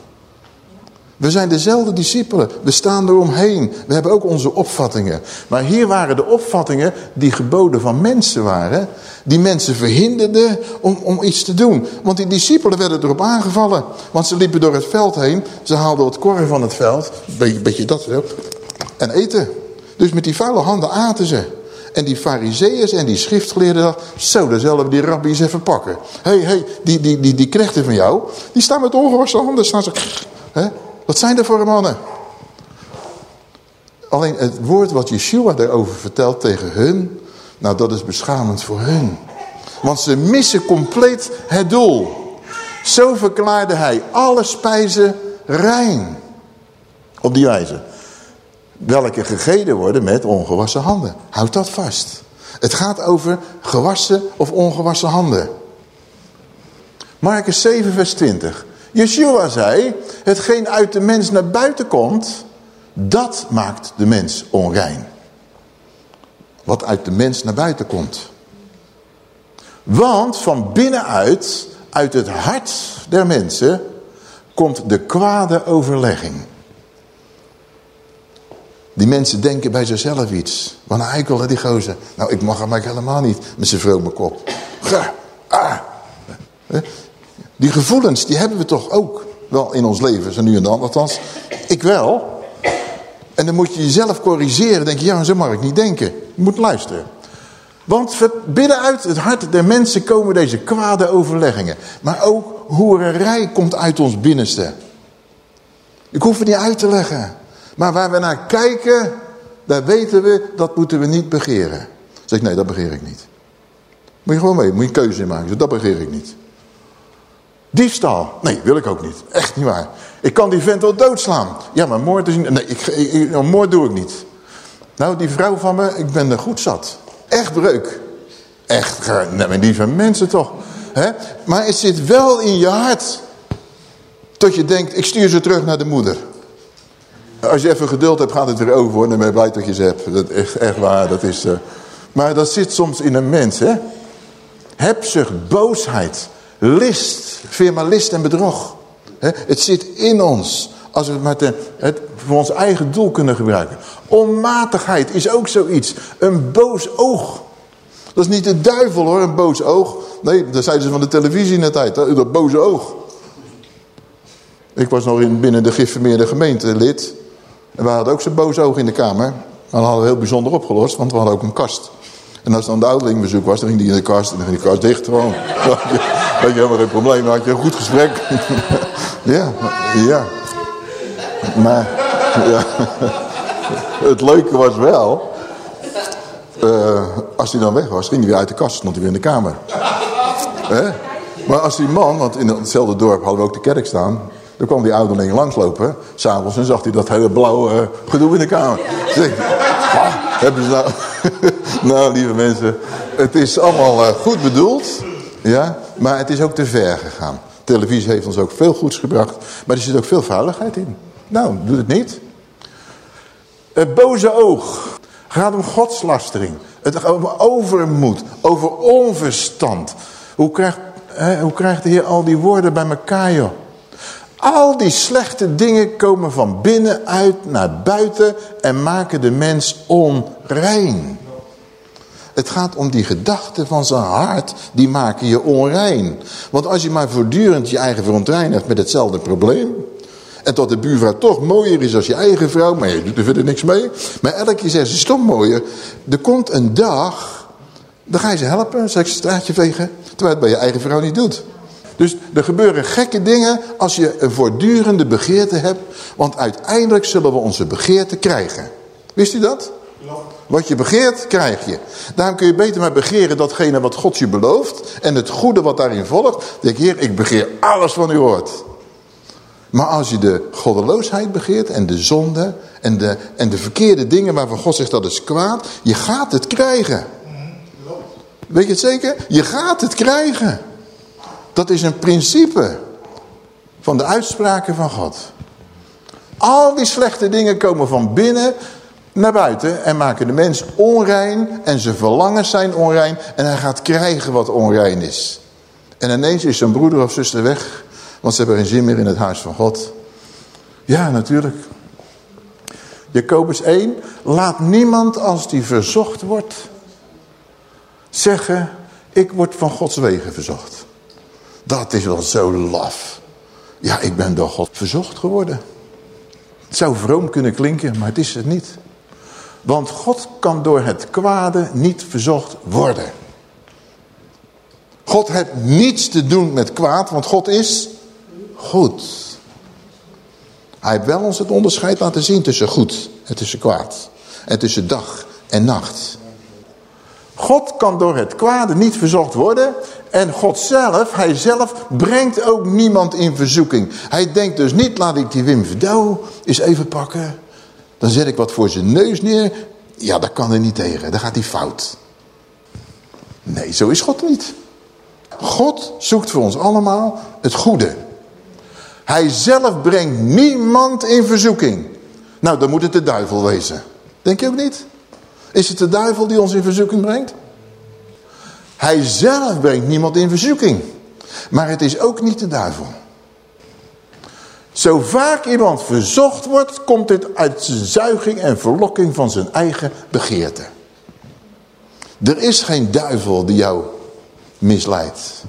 [SPEAKER 1] We zijn dezelfde discipelen. We staan eromheen. We hebben ook onze opvattingen. Maar hier waren de opvattingen die geboden van mensen waren. Die mensen verhinderden om, om iets te doen. Want die discipelen werden erop aangevallen. Want ze liepen door het veld heen. Ze haalden het korren van het veld. Beetje, beetje dat. En eten. Dus met die vuile handen aten ze. En die fariseeërs en die schriftgeleerden dachten, zo, dan zullen we die rabbies even pakken. Hé, hey, hey, die, die, die, die knechten van jou, die staan met ongewassen handen, staan ze... Hè? Wat zijn er voor mannen? Alleen het woord wat Yeshua daarover vertelt tegen hun, nou dat is beschamend voor hun. Want ze missen compleet het doel. Zo verklaarde hij alle spijzen rein. Op die wijze. Welke gegeten worden met ongewassen handen. Houd dat vast. Het gaat over gewassen of ongewassen handen. Marcus 7 vers 20. Yeshua zei, hetgeen uit de mens naar buiten komt, dat maakt de mens onrein. Wat uit de mens naar buiten komt. Want van binnenuit, uit het hart der mensen, komt de kwade overlegging. Die mensen denken bij zichzelf iets. Wat een eikel, die gozer. Nou, ik mag hem eigenlijk helemaal niet met zijn vrome kop. Ah. Die gevoelens, die hebben we toch ook wel in ons leven, zo nu en dan. Althans, ik wel. En dan moet je jezelf corrigeren. denk je, ja, zo mag ik niet denken. Je moet luisteren. Want binnenuit het hart der mensen komen deze kwade overleggingen. Maar ook hoererij komt uit ons binnenste. Ik hoef het niet uit te leggen. Maar waar we naar kijken, daar weten we, dat moeten we niet begeren. Dan zeg ik, nee, dat begeer ik niet. Moet je gewoon mee, moet je keuze in maken. Dat begeer ik niet. Diefstal. Nee, wil ik ook niet. Echt niet waar. Ik kan die vent wel doodslaan. Ja, maar moord is... Nee, ik, nou, moord doe ik niet. Nou, die vrouw van me, ik ben er goed zat. Echt breuk. Echt, nee, maar lieve mensen toch. Maar het zit wel in je hart. Tot je denkt, ik stuur ze terug naar de moeder. Als je even geduld hebt, gaat het weer over. Dan ben je blij dat je ze hebt. Dat is echt, echt waar. Dat is, eh, Maar dat zit soms in een mens. Hè? Hebzucht, boosheid, list, firma list en bedrog. Het zit in ons. Als we het, de, het voor ons eigen doel kunnen gebruiken. Onmatigheid is ook zoiets. Een boos oog. Dat is niet de duivel hoor, een boos oog. Nee, dat zeiden ze van de televisie de tijd. Dat boze oog. Ik was nog in, binnen de geïnformeerde gemeente lid. En we hadden ook zo'n boos oog in de kamer. Maar dat hadden we heel bijzonder opgelost, want we hadden ook een kast. En als dan de ouderlingbezoek was, dan ging die in de kast en dan ging die kast dicht gewoon. Had je, helemaal geen probleem, dan had je een goed gesprek. ja, ja. Maar, ja. Het leuke was wel, eh, als hij dan weg was, ging hij weer uit de kast, stond hij weer in de kamer. Hè? Maar als die man, want in hetzelfde dorp hadden we ook de kerk staan. Dan kwam die ouderling langslopen, s'avonds, en zag hij dat hele blauwe eh, gedoe in de kamer. Zeg, hebben ze nou... nou, lieve mensen, het is allemaal eh, goed bedoeld, ja, maar het is ook te ver gegaan. Televisie heeft ons ook veel goeds gebracht, maar er zit ook veel vuiligheid in. Nou, doe het niet. Het boze oog gaat om godslastering. Het gaat over overmoed, over onverstand. Hoe krijgt, hè, hoe krijgt de Heer al die woorden bij elkaar, joh? Al die slechte dingen komen van binnenuit naar buiten en maken de mens onrein. Het gaat om die gedachten van zijn hart, die maken je onrein. Want als je maar voortdurend je eigen verontreinigt met hetzelfde probleem... en tot de buurvrouw toch mooier is als je eigen vrouw... maar je doet er verder niks mee... maar elke keer zegt ze, is toch mooier... er komt een dag, dan ga je ze helpen, zeg je straatje vegen... terwijl het bij je eigen vrouw niet doet. Dus er gebeuren gekke dingen als je een voortdurende begeerte hebt... want uiteindelijk zullen we onze begeerte krijgen. Wist u dat? Wat je begeert, krijg je. Daarom kun je beter maar begeren datgene wat God je belooft. En het goede wat daarin volgt. Denk heer, ik begeer alles van u hoort. Maar als je de goddeloosheid begeert en de zonde en de, en de verkeerde dingen waarvan God zegt dat is kwaad. Je gaat het krijgen. Weet je het zeker? Je gaat het krijgen. Dat is een principe van de uitspraken van God. Al die slechte dingen komen van binnen naar buiten en maken de mens onrein en zijn verlangens zijn onrein en hij gaat krijgen wat onrein is. En ineens is zijn broeder of zuster weg, want ze hebben geen zin meer in het huis van God. Ja, natuurlijk. Jacobus 1, laat niemand als die verzocht wordt zeggen, ik word van Gods wegen verzocht. Dat is wel zo laf. Ja, ik ben door God verzocht geworden. Het zou vroom kunnen klinken, maar het is het niet. Want God kan door het kwade niet verzocht worden. God heeft niets te doen met kwaad, want God is goed. Hij heeft wel ons het onderscheid laten zien tussen goed en tussen kwaad. En tussen dag en nacht. God kan door het kwade niet verzocht worden. En God zelf, hij zelf brengt ook niemand in verzoeking. Hij denkt dus niet, laat ik die Wim Verdouw eens even pakken. Dan zet ik wat voor zijn neus neer. Ja, dat kan er niet tegen. Dan gaat hij fout. Nee, zo is God niet. God zoekt voor ons allemaal het goede. Hij zelf brengt niemand in verzoeking. Nou, dan moet het de duivel wezen. Denk je ook niet? Is het de duivel die ons in verzoeking brengt? Hij zelf brengt niemand in verzoeking. Maar het is ook niet de duivel. Zo vaak iemand verzocht wordt, komt dit uit zijn zuiging en verlokking van zijn eigen begeerte. Er is geen duivel die jou misleidt.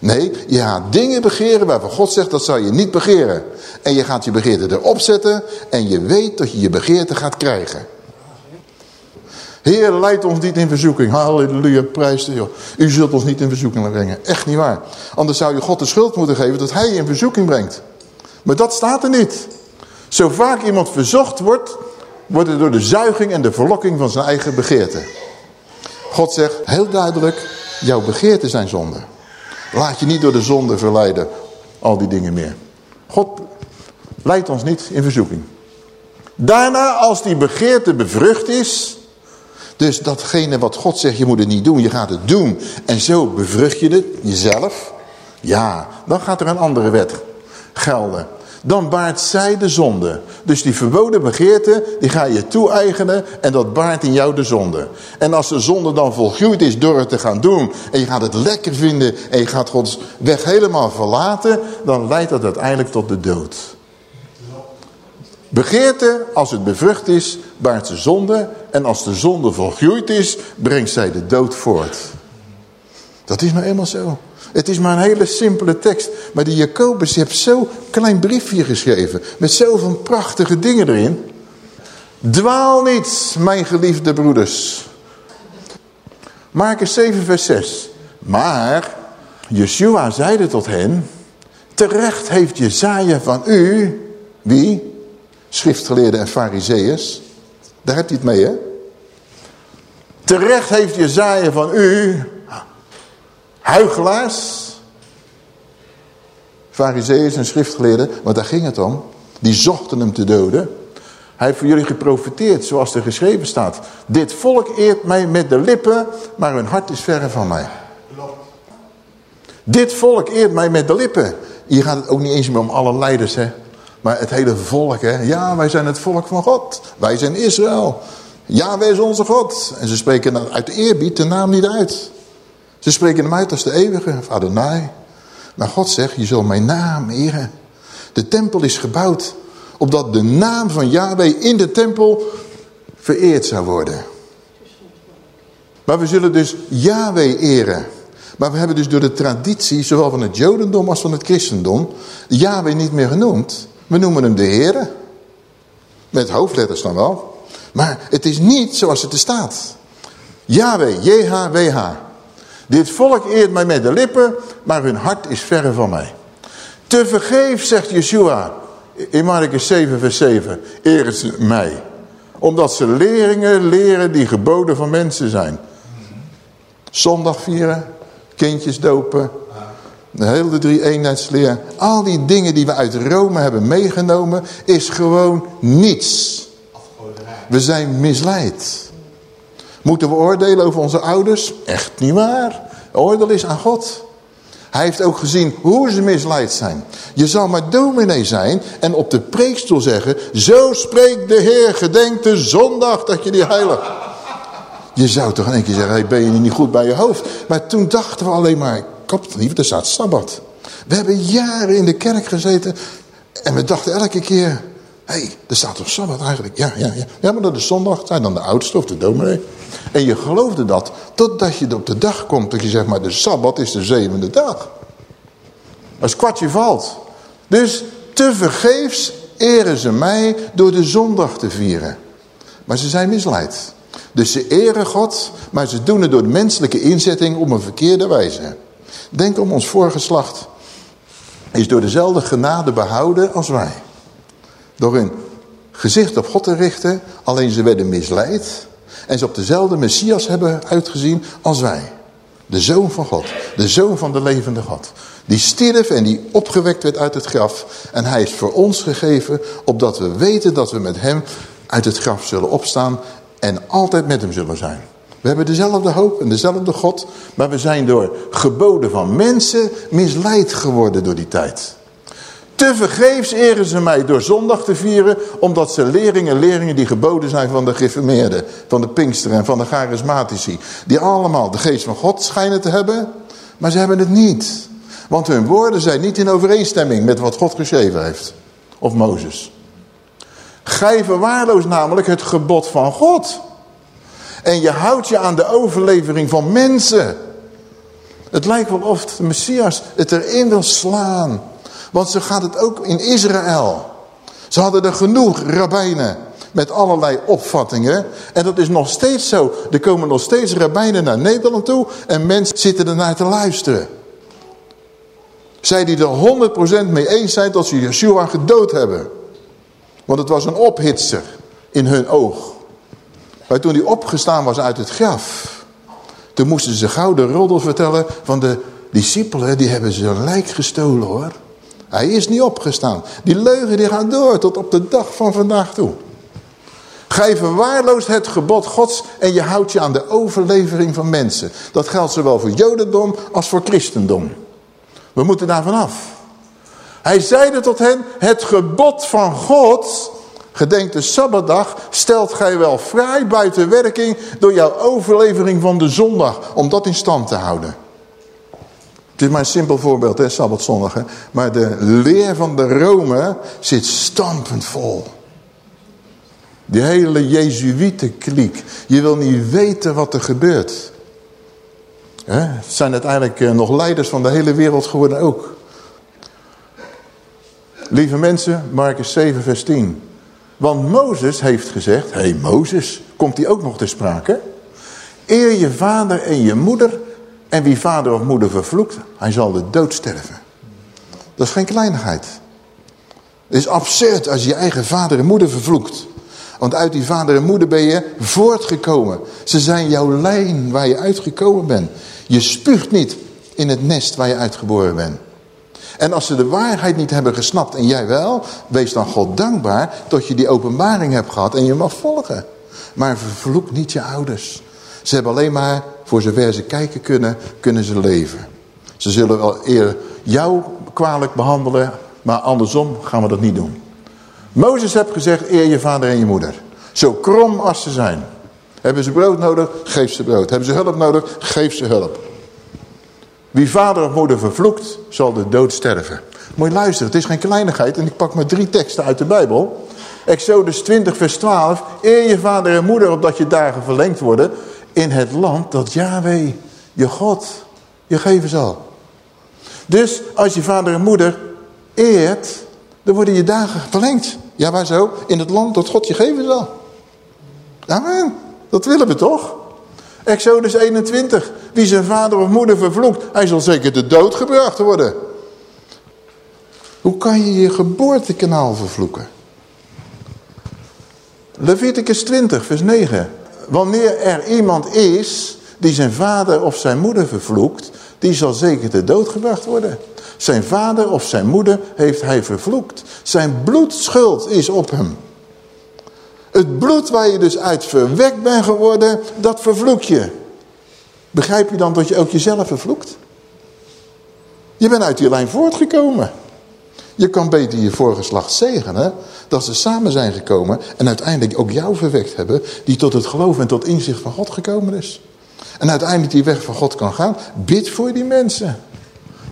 [SPEAKER 1] Nee, je gaat dingen begeren waarvan God zegt dat zou je niet begeren. En je gaat je begeerte erop zetten en je weet dat je je begeerte gaat krijgen. Heer, leid ons niet in verzoeking. Halleluja, prijs de Heer. U zult ons niet in verzoeking brengen. Echt niet waar. Anders zou je God de schuld moeten geven dat hij je in verzoeking brengt. Maar dat staat er niet. Zo vaak iemand verzocht wordt, wordt het door de zuiging en de verlokking van zijn eigen begeerte. God zegt heel duidelijk, jouw begeerten zijn zonde. Laat je niet door de zonde verleiden al die dingen meer. God leidt ons niet in verzoeking. Daarna, als die begeerte bevrucht is... Dus datgene wat God zegt, je moet het niet doen, je gaat het doen. En zo bevrucht je het, jezelf. Ja, dan gaat er een andere wet gelden. Dan baart zij de zonde. Dus die verboden begeerte, die ga je toe-eigenen en dat baart in jou de zonde. En als de zonde dan volgroeid is door het te gaan doen en je gaat het lekker vinden en je gaat Gods weg helemaal verlaten, dan leidt dat uiteindelijk tot de dood. Begeerte, als het bevrucht is, baart ze zonde. En als de zonde volgroeid is, brengt zij de dood voort. Dat is nou eenmaal zo. Het is maar een hele simpele tekst. Maar die Jacobus heeft zo'n klein briefje geschreven. Met zoveel prachtige dingen erin. Dwaal niet, mijn geliefde broeders. Marcus 7 vers 6. Maar Yeshua zeide tot hen. Terecht heeft Jezaja van u. Wie? schriftgeleerden en fariseeërs. Daar hebt hij het mee, hè? Terecht heeft Jezaja van u, huigelaars, fariseeërs en schriftgeleerden, want daar ging het om. Die zochten hem te doden. Hij heeft voor jullie geprofiteerd, zoals er geschreven staat. Dit volk eert mij met de lippen, maar hun hart is verre van mij. Dit volk eert mij met de lippen. Hier gaat het ook niet eens meer om alle leiders, hè. Maar het hele volk, hè. Ja, wij zijn het volk van God. Wij zijn Israël. Ja, wij zijn onze God. En ze spreken uit eerbied de naam niet uit. Ze spreken hem uit als de eeuwige, Adonai. Maar God zegt, je zult mijn naam eren. De tempel is gebouwd opdat de naam van Yahweh in de tempel vereerd zou worden. Maar we zullen dus Yahweh eren. Maar we hebben dus door de traditie, zowel van het jodendom als van het christendom, Yahweh niet meer genoemd. We noemen hem de Heere. Met hoofdletters dan wel. Maar het is niet zoals het er staat. Yahweh, J-H-W-H. Dit volk eert mij met de lippen, maar hun hart is verre van mij. Te vergeef, zegt Yeshua in Marcus 7 vers 7, eren ze mij. Omdat ze leringen leren die geboden van mensen zijn. Zondag vieren, kindjes dopen, de hele drie eenheidsleer. Al die dingen die we uit Rome hebben meegenomen is gewoon niets. We zijn misleid. Moeten we oordelen over onze ouders? Echt niet waar. Oordeel is aan God. Hij heeft ook gezien hoe ze misleid zijn. Je zal maar dominee zijn en op de preekstoel zeggen... Zo spreekt de Heer, gedenk de zondag dat je die heilig... Je zou toch in keer zeggen, hey, ben je niet goed bij je hoofd? Maar toen dachten we alleen maar, klopt niet, er staat Sabbat. We hebben jaren in de kerk gezeten en we dachten elke keer... Hé, hey, er staat toch Sabbat eigenlijk? Ja, ja, ja. Ja, maar dat is zondag. zijn dan de oudste of de dominee. En je geloofde dat totdat je op de dag komt dat je zegt... maar de Sabbat is de zevende dag. Als kwartje valt. Dus te vergeefs eren ze mij door de zondag te vieren. Maar ze zijn misleid. Dus ze eren God, maar ze doen het door de menselijke inzetting op een verkeerde wijze. Denk om ons voorgeslacht. Is door dezelfde genade behouden als wij. Door hun gezicht op God te richten. Alleen ze werden misleid. En ze op dezelfde Messias hebben uitgezien als wij. De Zoon van God. De Zoon van de levende God. Die stierf en die opgewekt werd uit het graf. En hij is voor ons gegeven. Opdat we weten dat we met hem uit het graf zullen opstaan. En altijd met hem zullen zijn. We hebben dezelfde hoop en dezelfde God. Maar we zijn door geboden van mensen misleid geworden door die tijd. Te vergeefs eren ze mij door zondag te vieren. Omdat ze leringen, leringen die geboden zijn van de gereformeerden. Van de pinksteren en van de charismatici. Die allemaal de geest van God schijnen te hebben. Maar ze hebben het niet. Want hun woorden zijn niet in overeenstemming met wat God geschreven heeft. Of Mozes. Gij verwaarloost namelijk het gebod van God. En je houdt je aan de overlevering van mensen. Het lijkt wel of de Messias het erin wil slaan. Want zo gaat het ook in Israël. Ze hadden er genoeg rabbijnen met allerlei opvattingen. En dat is nog steeds zo. Er komen nog steeds rabbijnen naar Nederland toe en mensen zitten ernaar te luisteren. Zij die er 100% mee eens zijn dat ze Yeshua gedood hebben. Want het was een ophitser in hun oog. Maar toen hij opgestaan was uit het graf, toen moesten ze gauw de roddel vertellen van de discipelen, die hebben zijn lijk gestolen hoor. Hij is niet opgestaan. Die leugen die gaat door tot op de dag van vandaag toe. Gij verwaarloost het gebod gods en je houdt je aan de overlevering van mensen. Dat geldt zowel voor jodendom als voor christendom. We moeten daar vanaf. Hij zeide tot hen, het gebod van God, gedenk de Sabbatdag, stelt gij wel vrij buiten werking door jouw overlevering van de zondag, om dat in stand te houden. Het is maar een simpel voorbeeld, hè, Sabbatzondag. Hè? Maar de leer van de Rome zit stampend vol. Die hele Jezuïtenkliek. Je wil niet weten wat er gebeurt. Het zijn uiteindelijk eh, nog leiders van de hele wereld geworden ook. Lieve mensen, Marcus 7 vers 10. Want Mozes heeft gezegd, hé hey, Mozes, komt die ook nog te sprake? Eer je vader en je moeder en wie vader of moeder vervloekt, hij zal de dood sterven. Dat is geen kleinigheid. Het is absurd als je je eigen vader en moeder vervloekt. Want uit die vader en moeder ben je voortgekomen. Ze zijn jouw lijn waar je uitgekomen bent. Je spuugt niet in het nest waar je uitgeboren bent. En als ze de waarheid niet hebben gesnapt en jij wel, wees dan God dankbaar dat je die openbaring hebt gehad en je mag volgen. Maar vervloek niet je ouders. Ze hebben alleen maar, voor zover ze kijken kunnen, kunnen ze leven. Ze zullen wel eer jou kwalijk behandelen, maar andersom gaan we dat niet doen. Mozes heeft gezegd, eer je vader en je moeder. Zo krom als ze zijn. Hebben ze brood nodig, geef ze brood. Hebben ze hulp nodig, geef ze hulp. Wie vader of moeder vervloekt, zal de dood sterven. Je luisteren, het is geen kleinigheid. En ik pak maar drie teksten uit de Bijbel. Exodus 20 vers 12. Eer je vader en moeder opdat je dagen verlengd worden. In het land dat Yahweh, je God, je geven zal. Dus als je vader en moeder eert, dan worden je dagen verlengd. Ja, waar zo? In het land dat God je geven zal. Amen. Dat willen we toch? Exodus 21. Wie zijn vader of moeder vervloekt, hij zal zeker de dood gebracht worden. Hoe kan je je geboortekanaal vervloeken? Leviticus 20, vers 9. Wanneer er iemand is die zijn vader of zijn moeder vervloekt, die zal zeker de dood gebracht worden. Zijn vader of zijn moeder heeft hij vervloekt. Zijn bloedschuld is op hem. Het bloed waar je dus uit verwekt bent geworden, dat vervloek je. Begrijp je dan dat je ook jezelf vervloekt? Je bent uit die lijn voortgekomen. Je kan beter je voorgeslacht zegenen dat ze samen zijn gekomen en uiteindelijk ook jou verwekt hebben die tot het geloof en tot inzicht van God gekomen is. En uiteindelijk die weg van God kan gaan. Bid voor die mensen.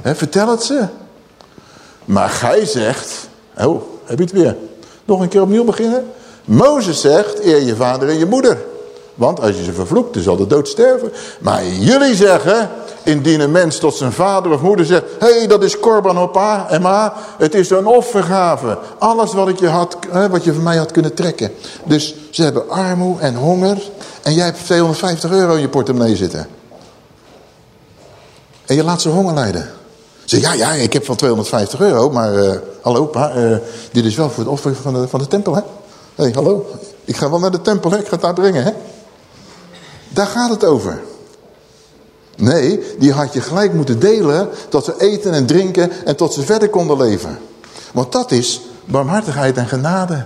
[SPEAKER 1] vertel het ze. Maar gij zegt, oh, heb je het weer. Nog een keer opnieuw beginnen. Mozes zegt, eer je vader en je moeder. Want als je ze vervloekt, dan zal de dood sterven. Maar jullie zeggen, indien een mens tot zijn vader of moeder zegt... hé, hey, dat is korban op en ma, het is een offergave. Alles wat, ik je had, wat je van mij had kunnen trekken. Dus ze hebben armoede en honger... en jij hebt 250 euro in je portemonnee zitten. En je laat ze honger lijden. Ze ja, ja, ik heb van 250 euro, maar uh, hallo pa, uh, dit is wel voor het offer van de, van de tempel, hè? Hé, hey, hallo, ik ga wel naar de tempel, hè? ik ga het daar brengen, hè? Daar gaat het over. Nee, die had je gelijk moeten delen tot ze eten en drinken en tot ze verder konden leven. Want dat is barmhartigheid en genade.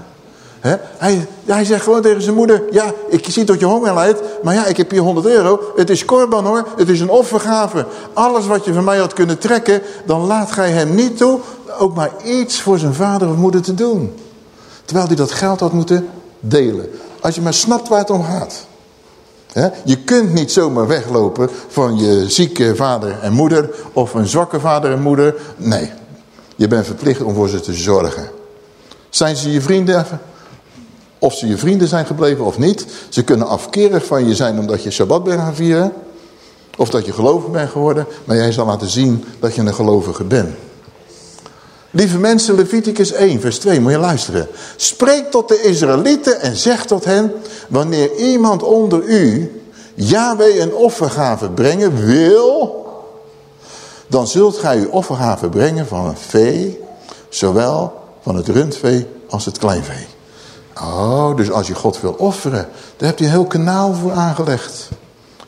[SPEAKER 1] Hij, hij zegt gewoon tegen zijn moeder, ja, ik zie dat je honger lijdt, maar ja, ik heb hier 100 euro. Het is korban hoor, het is een offergave. Alles wat je van mij had kunnen trekken, dan laat gij hem niet toe ook maar iets voor zijn vader of moeder te doen. Terwijl hij dat geld had moeten delen. Als je maar snapt waar het om gaat. Je kunt niet zomaar weglopen van je zieke vader en moeder of een zwakke vader en moeder. Nee, je bent verplicht om voor ze te zorgen. Zijn ze je vrienden? Of ze je vrienden zijn gebleven of niet. Ze kunnen afkerig van je zijn omdat je Shabbat bent gaan vieren. Of dat je gelovig bent geworden. Maar jij zal laten zien dat je een gelovige bent. Lieve mensen, Leviticus 1, vers 2, moet je luisteren. Spreek tot de Israëlieten en zeg tot hen, wanneer iemand onder u Yahweh een offergave brengen wil, dan zult gij uw offergave brengen van een vee, zowel van het rundvee als het kleinvee. Oh, dus als je God wil offeren, daar hebt hij een heel kanaal voor aangelegd.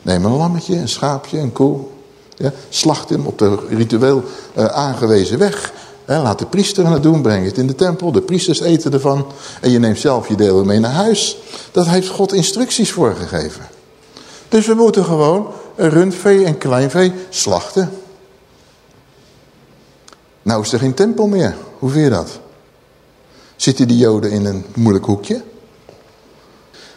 [SPEAKER 1] Neem een lammetje, een schaapje, een koe. Ja, slacht hem op de ritueel uh, aangewezen weg laat de priester het doen, breng het in de tempel. De priesters eten ervan. En je neemt zelf je deel mee naar huis. Dat heeft God instructies voor gegeven. Dus we moeten gewoon rundvee en kleinvee slachten. Nou is er geen tempel meer. Hoe vind je dat? Zitten die joden in een moeilijk hoekje?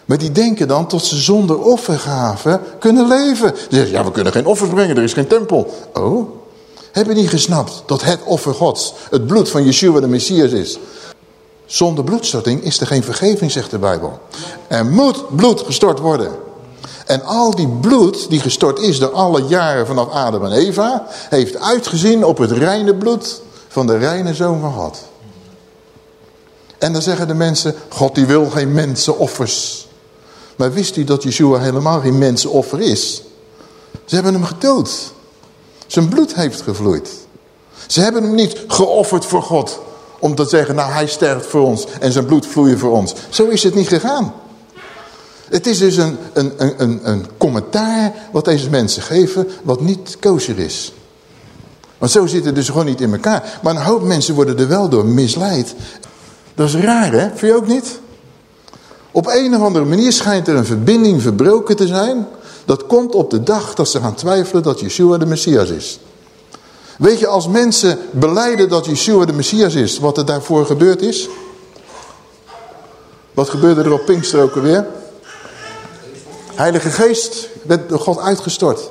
[SPEAKER 1] Maar die denken dan tot ze zonder offergave kunnen leven. Ze zeggen, ja we kunnen geen offers brengen, er is geen tempel. Oh, hebben die gesnapt dat het offer gods, het bloed van Yeshua de Messias is. Zonder bloedstorting is er geen vergeving, zegt de Bijbel. Er moet bloed gestort worden. En al die bloed die gestort is door alle jaren vanaf Adam en Eva... heeft uitgezien op het reine bloed van de reine Zoon van God. En dan zeggen de mensen, God die wil geen mensenoffers. Maar wist u dat Yeshua helemaal geen mensenoffer is? Ze hebben hem gedood. Zijn bloed heeft gevloeid. Ze hebben hem niet geofferd voor God. Om te zeggen, nou hij sterft voor ons en zijn bloed vloeit voor ons. Zo is het niet gegaan. Het is dus een, een, een, een commentaar wat deze mensen geven wat niet kosher is. Want zo zit het dus gewoon niet in elkaar. Maar een hoop mensen worden er wel door misleid. Dat is raar hè, vind je ook niet? Op een of andere manier schijnt er een verbinding verbroken te zijn. Dat komt op de dag dat ze gaan twijfelen dat Yeshua de Messias is. Weet je, als mensen beleiden dat Yeshua de Messias is, wat er daarvoor gebeurd is? Wat gebeurde er op Pinkster ook alweer? Heilige Geest werd door God uitgestort.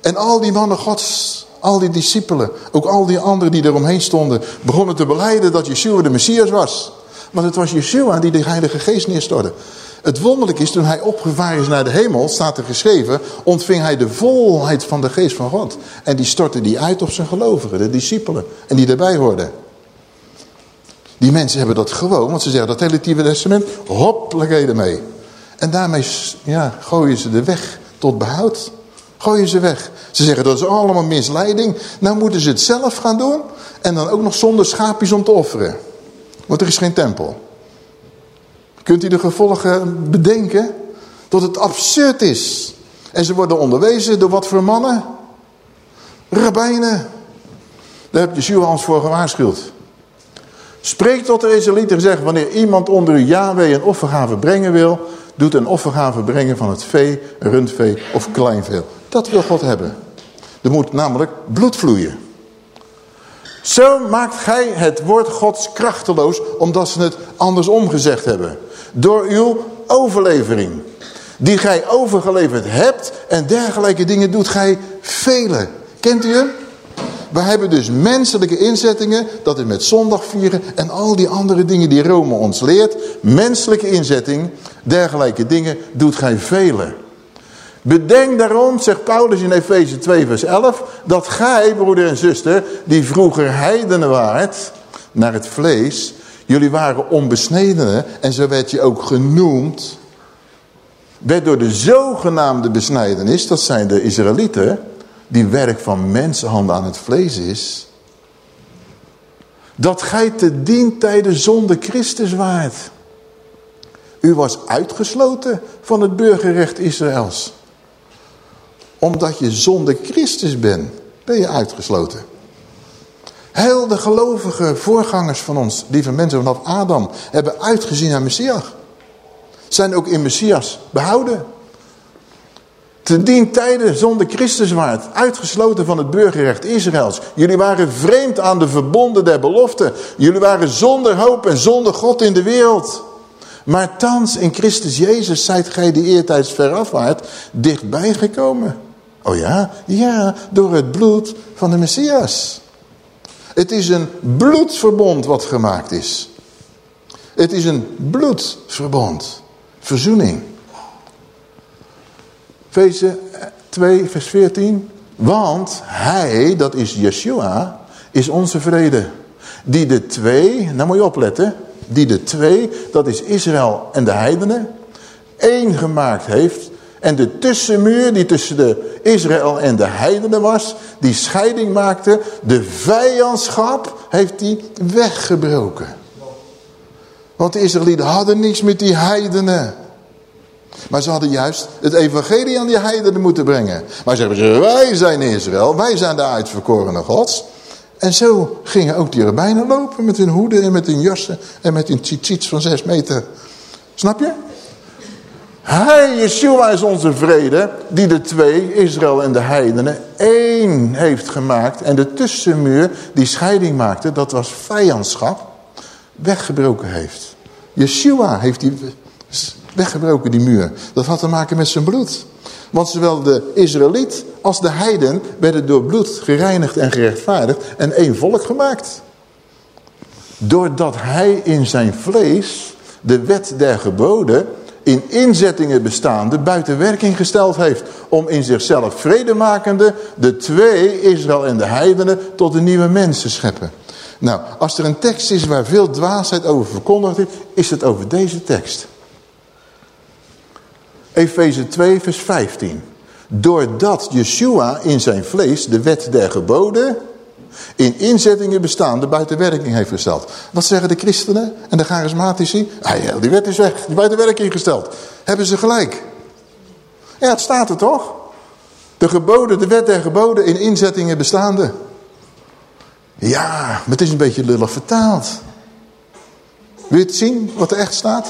[SPEAKER 1] En al die mannen gods, al die discipelen, ook al die anderen die eromheen stonden, begonnen te beleiden dat Yeshua de Messias was. Want het was Yeshua die de Heilige Geest neerstortte. Het wonderlijk is, toen hij opgevaren is naar de hemel, staat er geschreven, ontving hij de volheid van de geest van God. En die stortte die uit op zijn gelovigen, de discipelen, en die erbij hoorden. Die mensen hebben dat gewoon, want ze zeggen dat hele Nieuwe Testament, hoppelijkheden mee. En daarmee ja, gooien ze de weg tot behoud. Gooien ze weg. Ze zeggen dat is allemaal misleiding. Nou moeten ze het zelf gaan doen. En dan ook nog zonder schaapjes om te offeren. Want er is geen tempel. Kunt u de gevolgen bedenken? Dat het absurd is. En ze worden onderwezen door wat voor mannen? Rabbijnen. Daar heb Yeshua ons voor gewaarschuwd. Spreek tot de Israëlieten en zeg, wanneer iemand onder u Yahweh een offergave brengen wil, doet een offergave brengen van het vee, rundvee of kleinvee. Dat wil God hebben. Er moet namelijk bloed vloeien. Zo maakt gij het woord Gods krachteloos, omdat ze het andersom gezegd hebben. Door uw overlevering. Die gij overgeleverd hebt en dergelijke dingen doet gij velen. Kent u hem? We hebben dus menselijke inzettingen, dat is met zondag vieren en al die andere dingen die Rome ons leert. Menselijke inzetting, dergelijke dingen doet gij velen. Bedenk daarom, zegt Paulus in Efeze 2 vers 11, dat gij, broeder en zuster, die vroeger heidenen waart, naar het vlees, jullie waren onbesnedenen en zo werd je ook genoemd, werd door de zogenaamde besnijdenis, dat zijn de Israëlieten, die werk van mensenhanden aan het vlees is, dat gij te dien tijden zonder Christus waart. U was uitgesloten van het burgerrecht Israëls. Omdat je zonder Christus bent, ben je uitgesloten. Heel de gelovige voorgangers van ons, lieve mensen vanaf Adam, hebben uitgezien naar Messias. Zijn ook in Messias behouden. Te dien tijden zonder Christus waard, uitgesloten van het burgerrecht Israëls. Jullie waren vreemd aan de verbonden der belofte. Jullie waren zonder hoop en zonder God in de wereld. Maar thans in Christus Jezus zijt gij de eertijds verafwaard dichtbij gekomen. Oh ja? Ja, door het bloed van de Messias. Het is een bloedverbond wat gemaakt is. Het is een bloedverbond. Verzoening. Efeze 2 vers 14. Want hij, dat is Yeshua, is onze vrede. Die de twee, nou moet je opletten. Die de twee, dat is Israël en de heidenen. één gemaakt heeft. En de tussenmuur die tussen de Israël en de heidenen was. Die scheiding maakte. De vijandschap heeft die weggebroken. Want de Israëlieten hadden niets met die heidenen. Maar ze hadden juist het evangelie aan die heidenen moeten brengen. Maar ze, wij zijn Israël, wij zijn de uitverkorene gods. En zo gingen ook die rabbijnen lopen met hun hoeden en met hun jassen en met hun tzitzits van zes meter. Snap je? Hij, Yeshua, is onze vrede, die de twee, Israël en de heidenen, één heeft gemaakt. En de tussenmuur die scheiding maakte, dat was vijandschap, weggebroken heeft. Yeshua heeft die weggebroken, die muur. Dat had te maken met zijn bloed. Want zowel de Israëliet als de heiden werden door bloed gereinigd en gerechtvaardigd en één volk gemaakt. Doordat hij in zijn vlees de wet der geboden in inzettingen bestaande buiten werking gesteld heeft. Om in zichzelf vredemakende de twee, Israël en de heidenen, tot de nieuwe mensen scheppen. Nou, als er een tekst is waar veel dwaasheid over verkondigd is, is het over deze tekst. Efeze 2 vers 15. Doordat Yeshua in zijn vlees de wet der geboden in inzettingen bestaande buiten werking heeft gesteld. Wat zeggen de christenen en de charismatici? Ah die wet is weg, die buiten werking gesteld. Hebben ze gelijk? Ja, het staat er toch? De geboden, de wet der geboden in inzettingen bestaande. Ja, maar het is een beetje lullig vertaald. Wil je het zien wat er echt staat?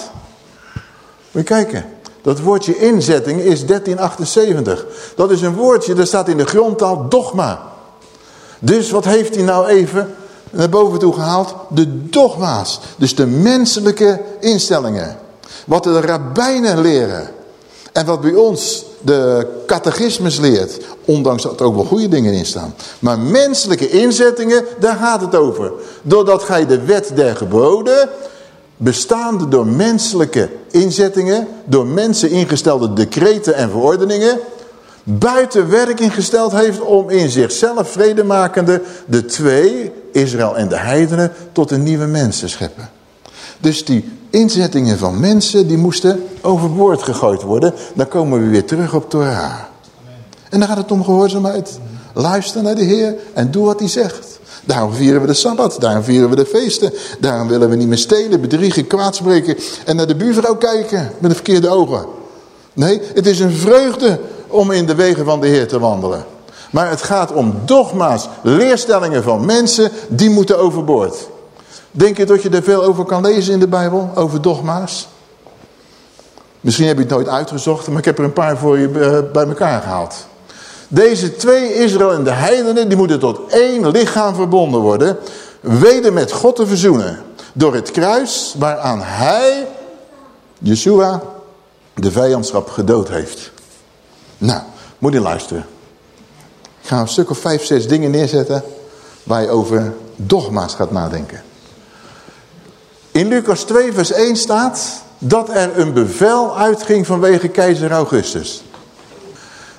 [SPEAKER 1] Moet je kijken. Dat woordje inzetting is 1378. Dat is een woordje, dat staat in de grondtaal dogma. Dus wat heeft hij nou even naar boven toe gehaald? De dogma's. Dus de menselijke instellingen. Wat de rabbijnen leren. En wat bij ons de catechismus leert. Ondanks dat er ook wel goede dingen in staan. Maar menselijke inzettingen, daar gaat het over. Doordat gij de wet der geboden, bestaande door menselijke inzettingen, door mensen ingestelde decreten en verordeningen, buiten werking gesteld heeft om in zichzelf vredemakende de twee, Israël en de heidenen, tot een nieuwe mensen te scheppen. Dus die inzettingen van mensen, die moesten overboord gegooid worden. Dan komen we weer terug op Torah. En dan gaat het om gehoorzaamheid. Luister naar de Heer en doe wat hij zegt. Daarom vieren we de Sabbat, daarom vieren we de feesten. Daarom willen we niet meer stelen, bedriegen, kwaadspreken en naar de buurvrouw kijken met de verkeerde ogen. Nee, het is een vreugde om in de wegen van de Heer te wandelen. Maar het gaat om dogma's, leerstellingen van mensen, die moeten overboord. Denk je dat je er veel over kan lezen in de Bijbel, over dogma's? Misschien heb je het nooit uitgezocht, maar ik heb er een paar voor je eh, bij elkaar gehaald. Deze twee, Israël en de heidenen, die moeten tot één lichaam verbonden worden. Weder met God te verzoenen. Door het kruis waaraan hij, Yeshua, de vijandschap gedood heeft. Nou, moet je luisteren. Ik ga een stuk of vijf, zes dingen neerzetten waar je over dogma's gaat nadenken. In Lucas 2 vers 1 staat dat er een bevel uitging vanwege keizer Augustus.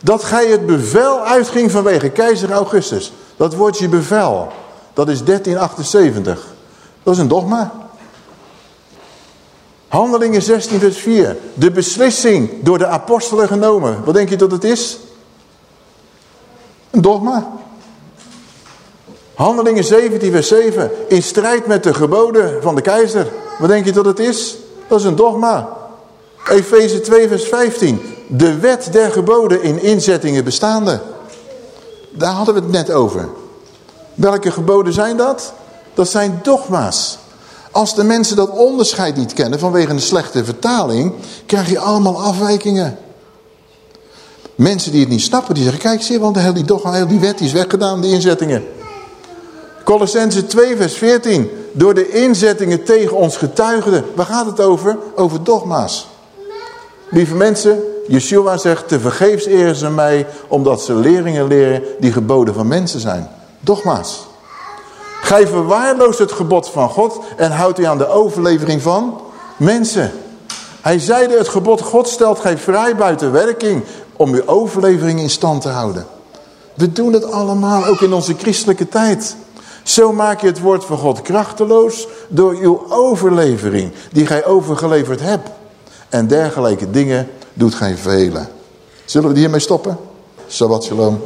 [SPEAKER 1] Dat gij het bevel uitging vanwege keizer Augustus. Dat woordje bevel, dat is 1378. Dat is een dogma. Handelingen 16 vers 4. De beslissing door de apostelen genomen. Wat denk je dat het is? Een dogma. Handelingen 17 vers 7. In strijd met de geboden van de keizer. Wat denk je dat het is? Dat is een dogma. Efeze 2 vers 15. De wet der geboden in inzettingen bestaande. Daar hadden we het net over. Welke geboden zijn dat? Dat zijn dogma's. Als de mensen dat onderscheid niet kennen vanwege een slechte vertaling, krijg je allemaal afwijkingen. Mensen die het niet snappen, die zeggen, kijk, zie want de hele dogma, heel die wet die is weggedaan, die inzettingen. Colossense 2 vers 14. Door de inzettingen tegen ons getuigden. Waar gaat het over? Over dogma's. Lieve mensen, Yeshua zegt, te vergeefs eren ze mij, omdat ze leringen leren die geboden van mensen zijn. Dogma's. Gij verwaarloost het gebod van God en houdt u aan de overlevering van mensen. Hij zeide, het gebod God stelt gij vrij buiten werking om uw overlevering in stand te houden. We doen het allemaal, ook in onze christelijke tijd. Zo maak je het woord van God krachteloos door uw overlevering die gij overgeleverd hebt. En dergelijke dingen doet gij velen. Zullen we hiermee stoppen? Shabbat shalom.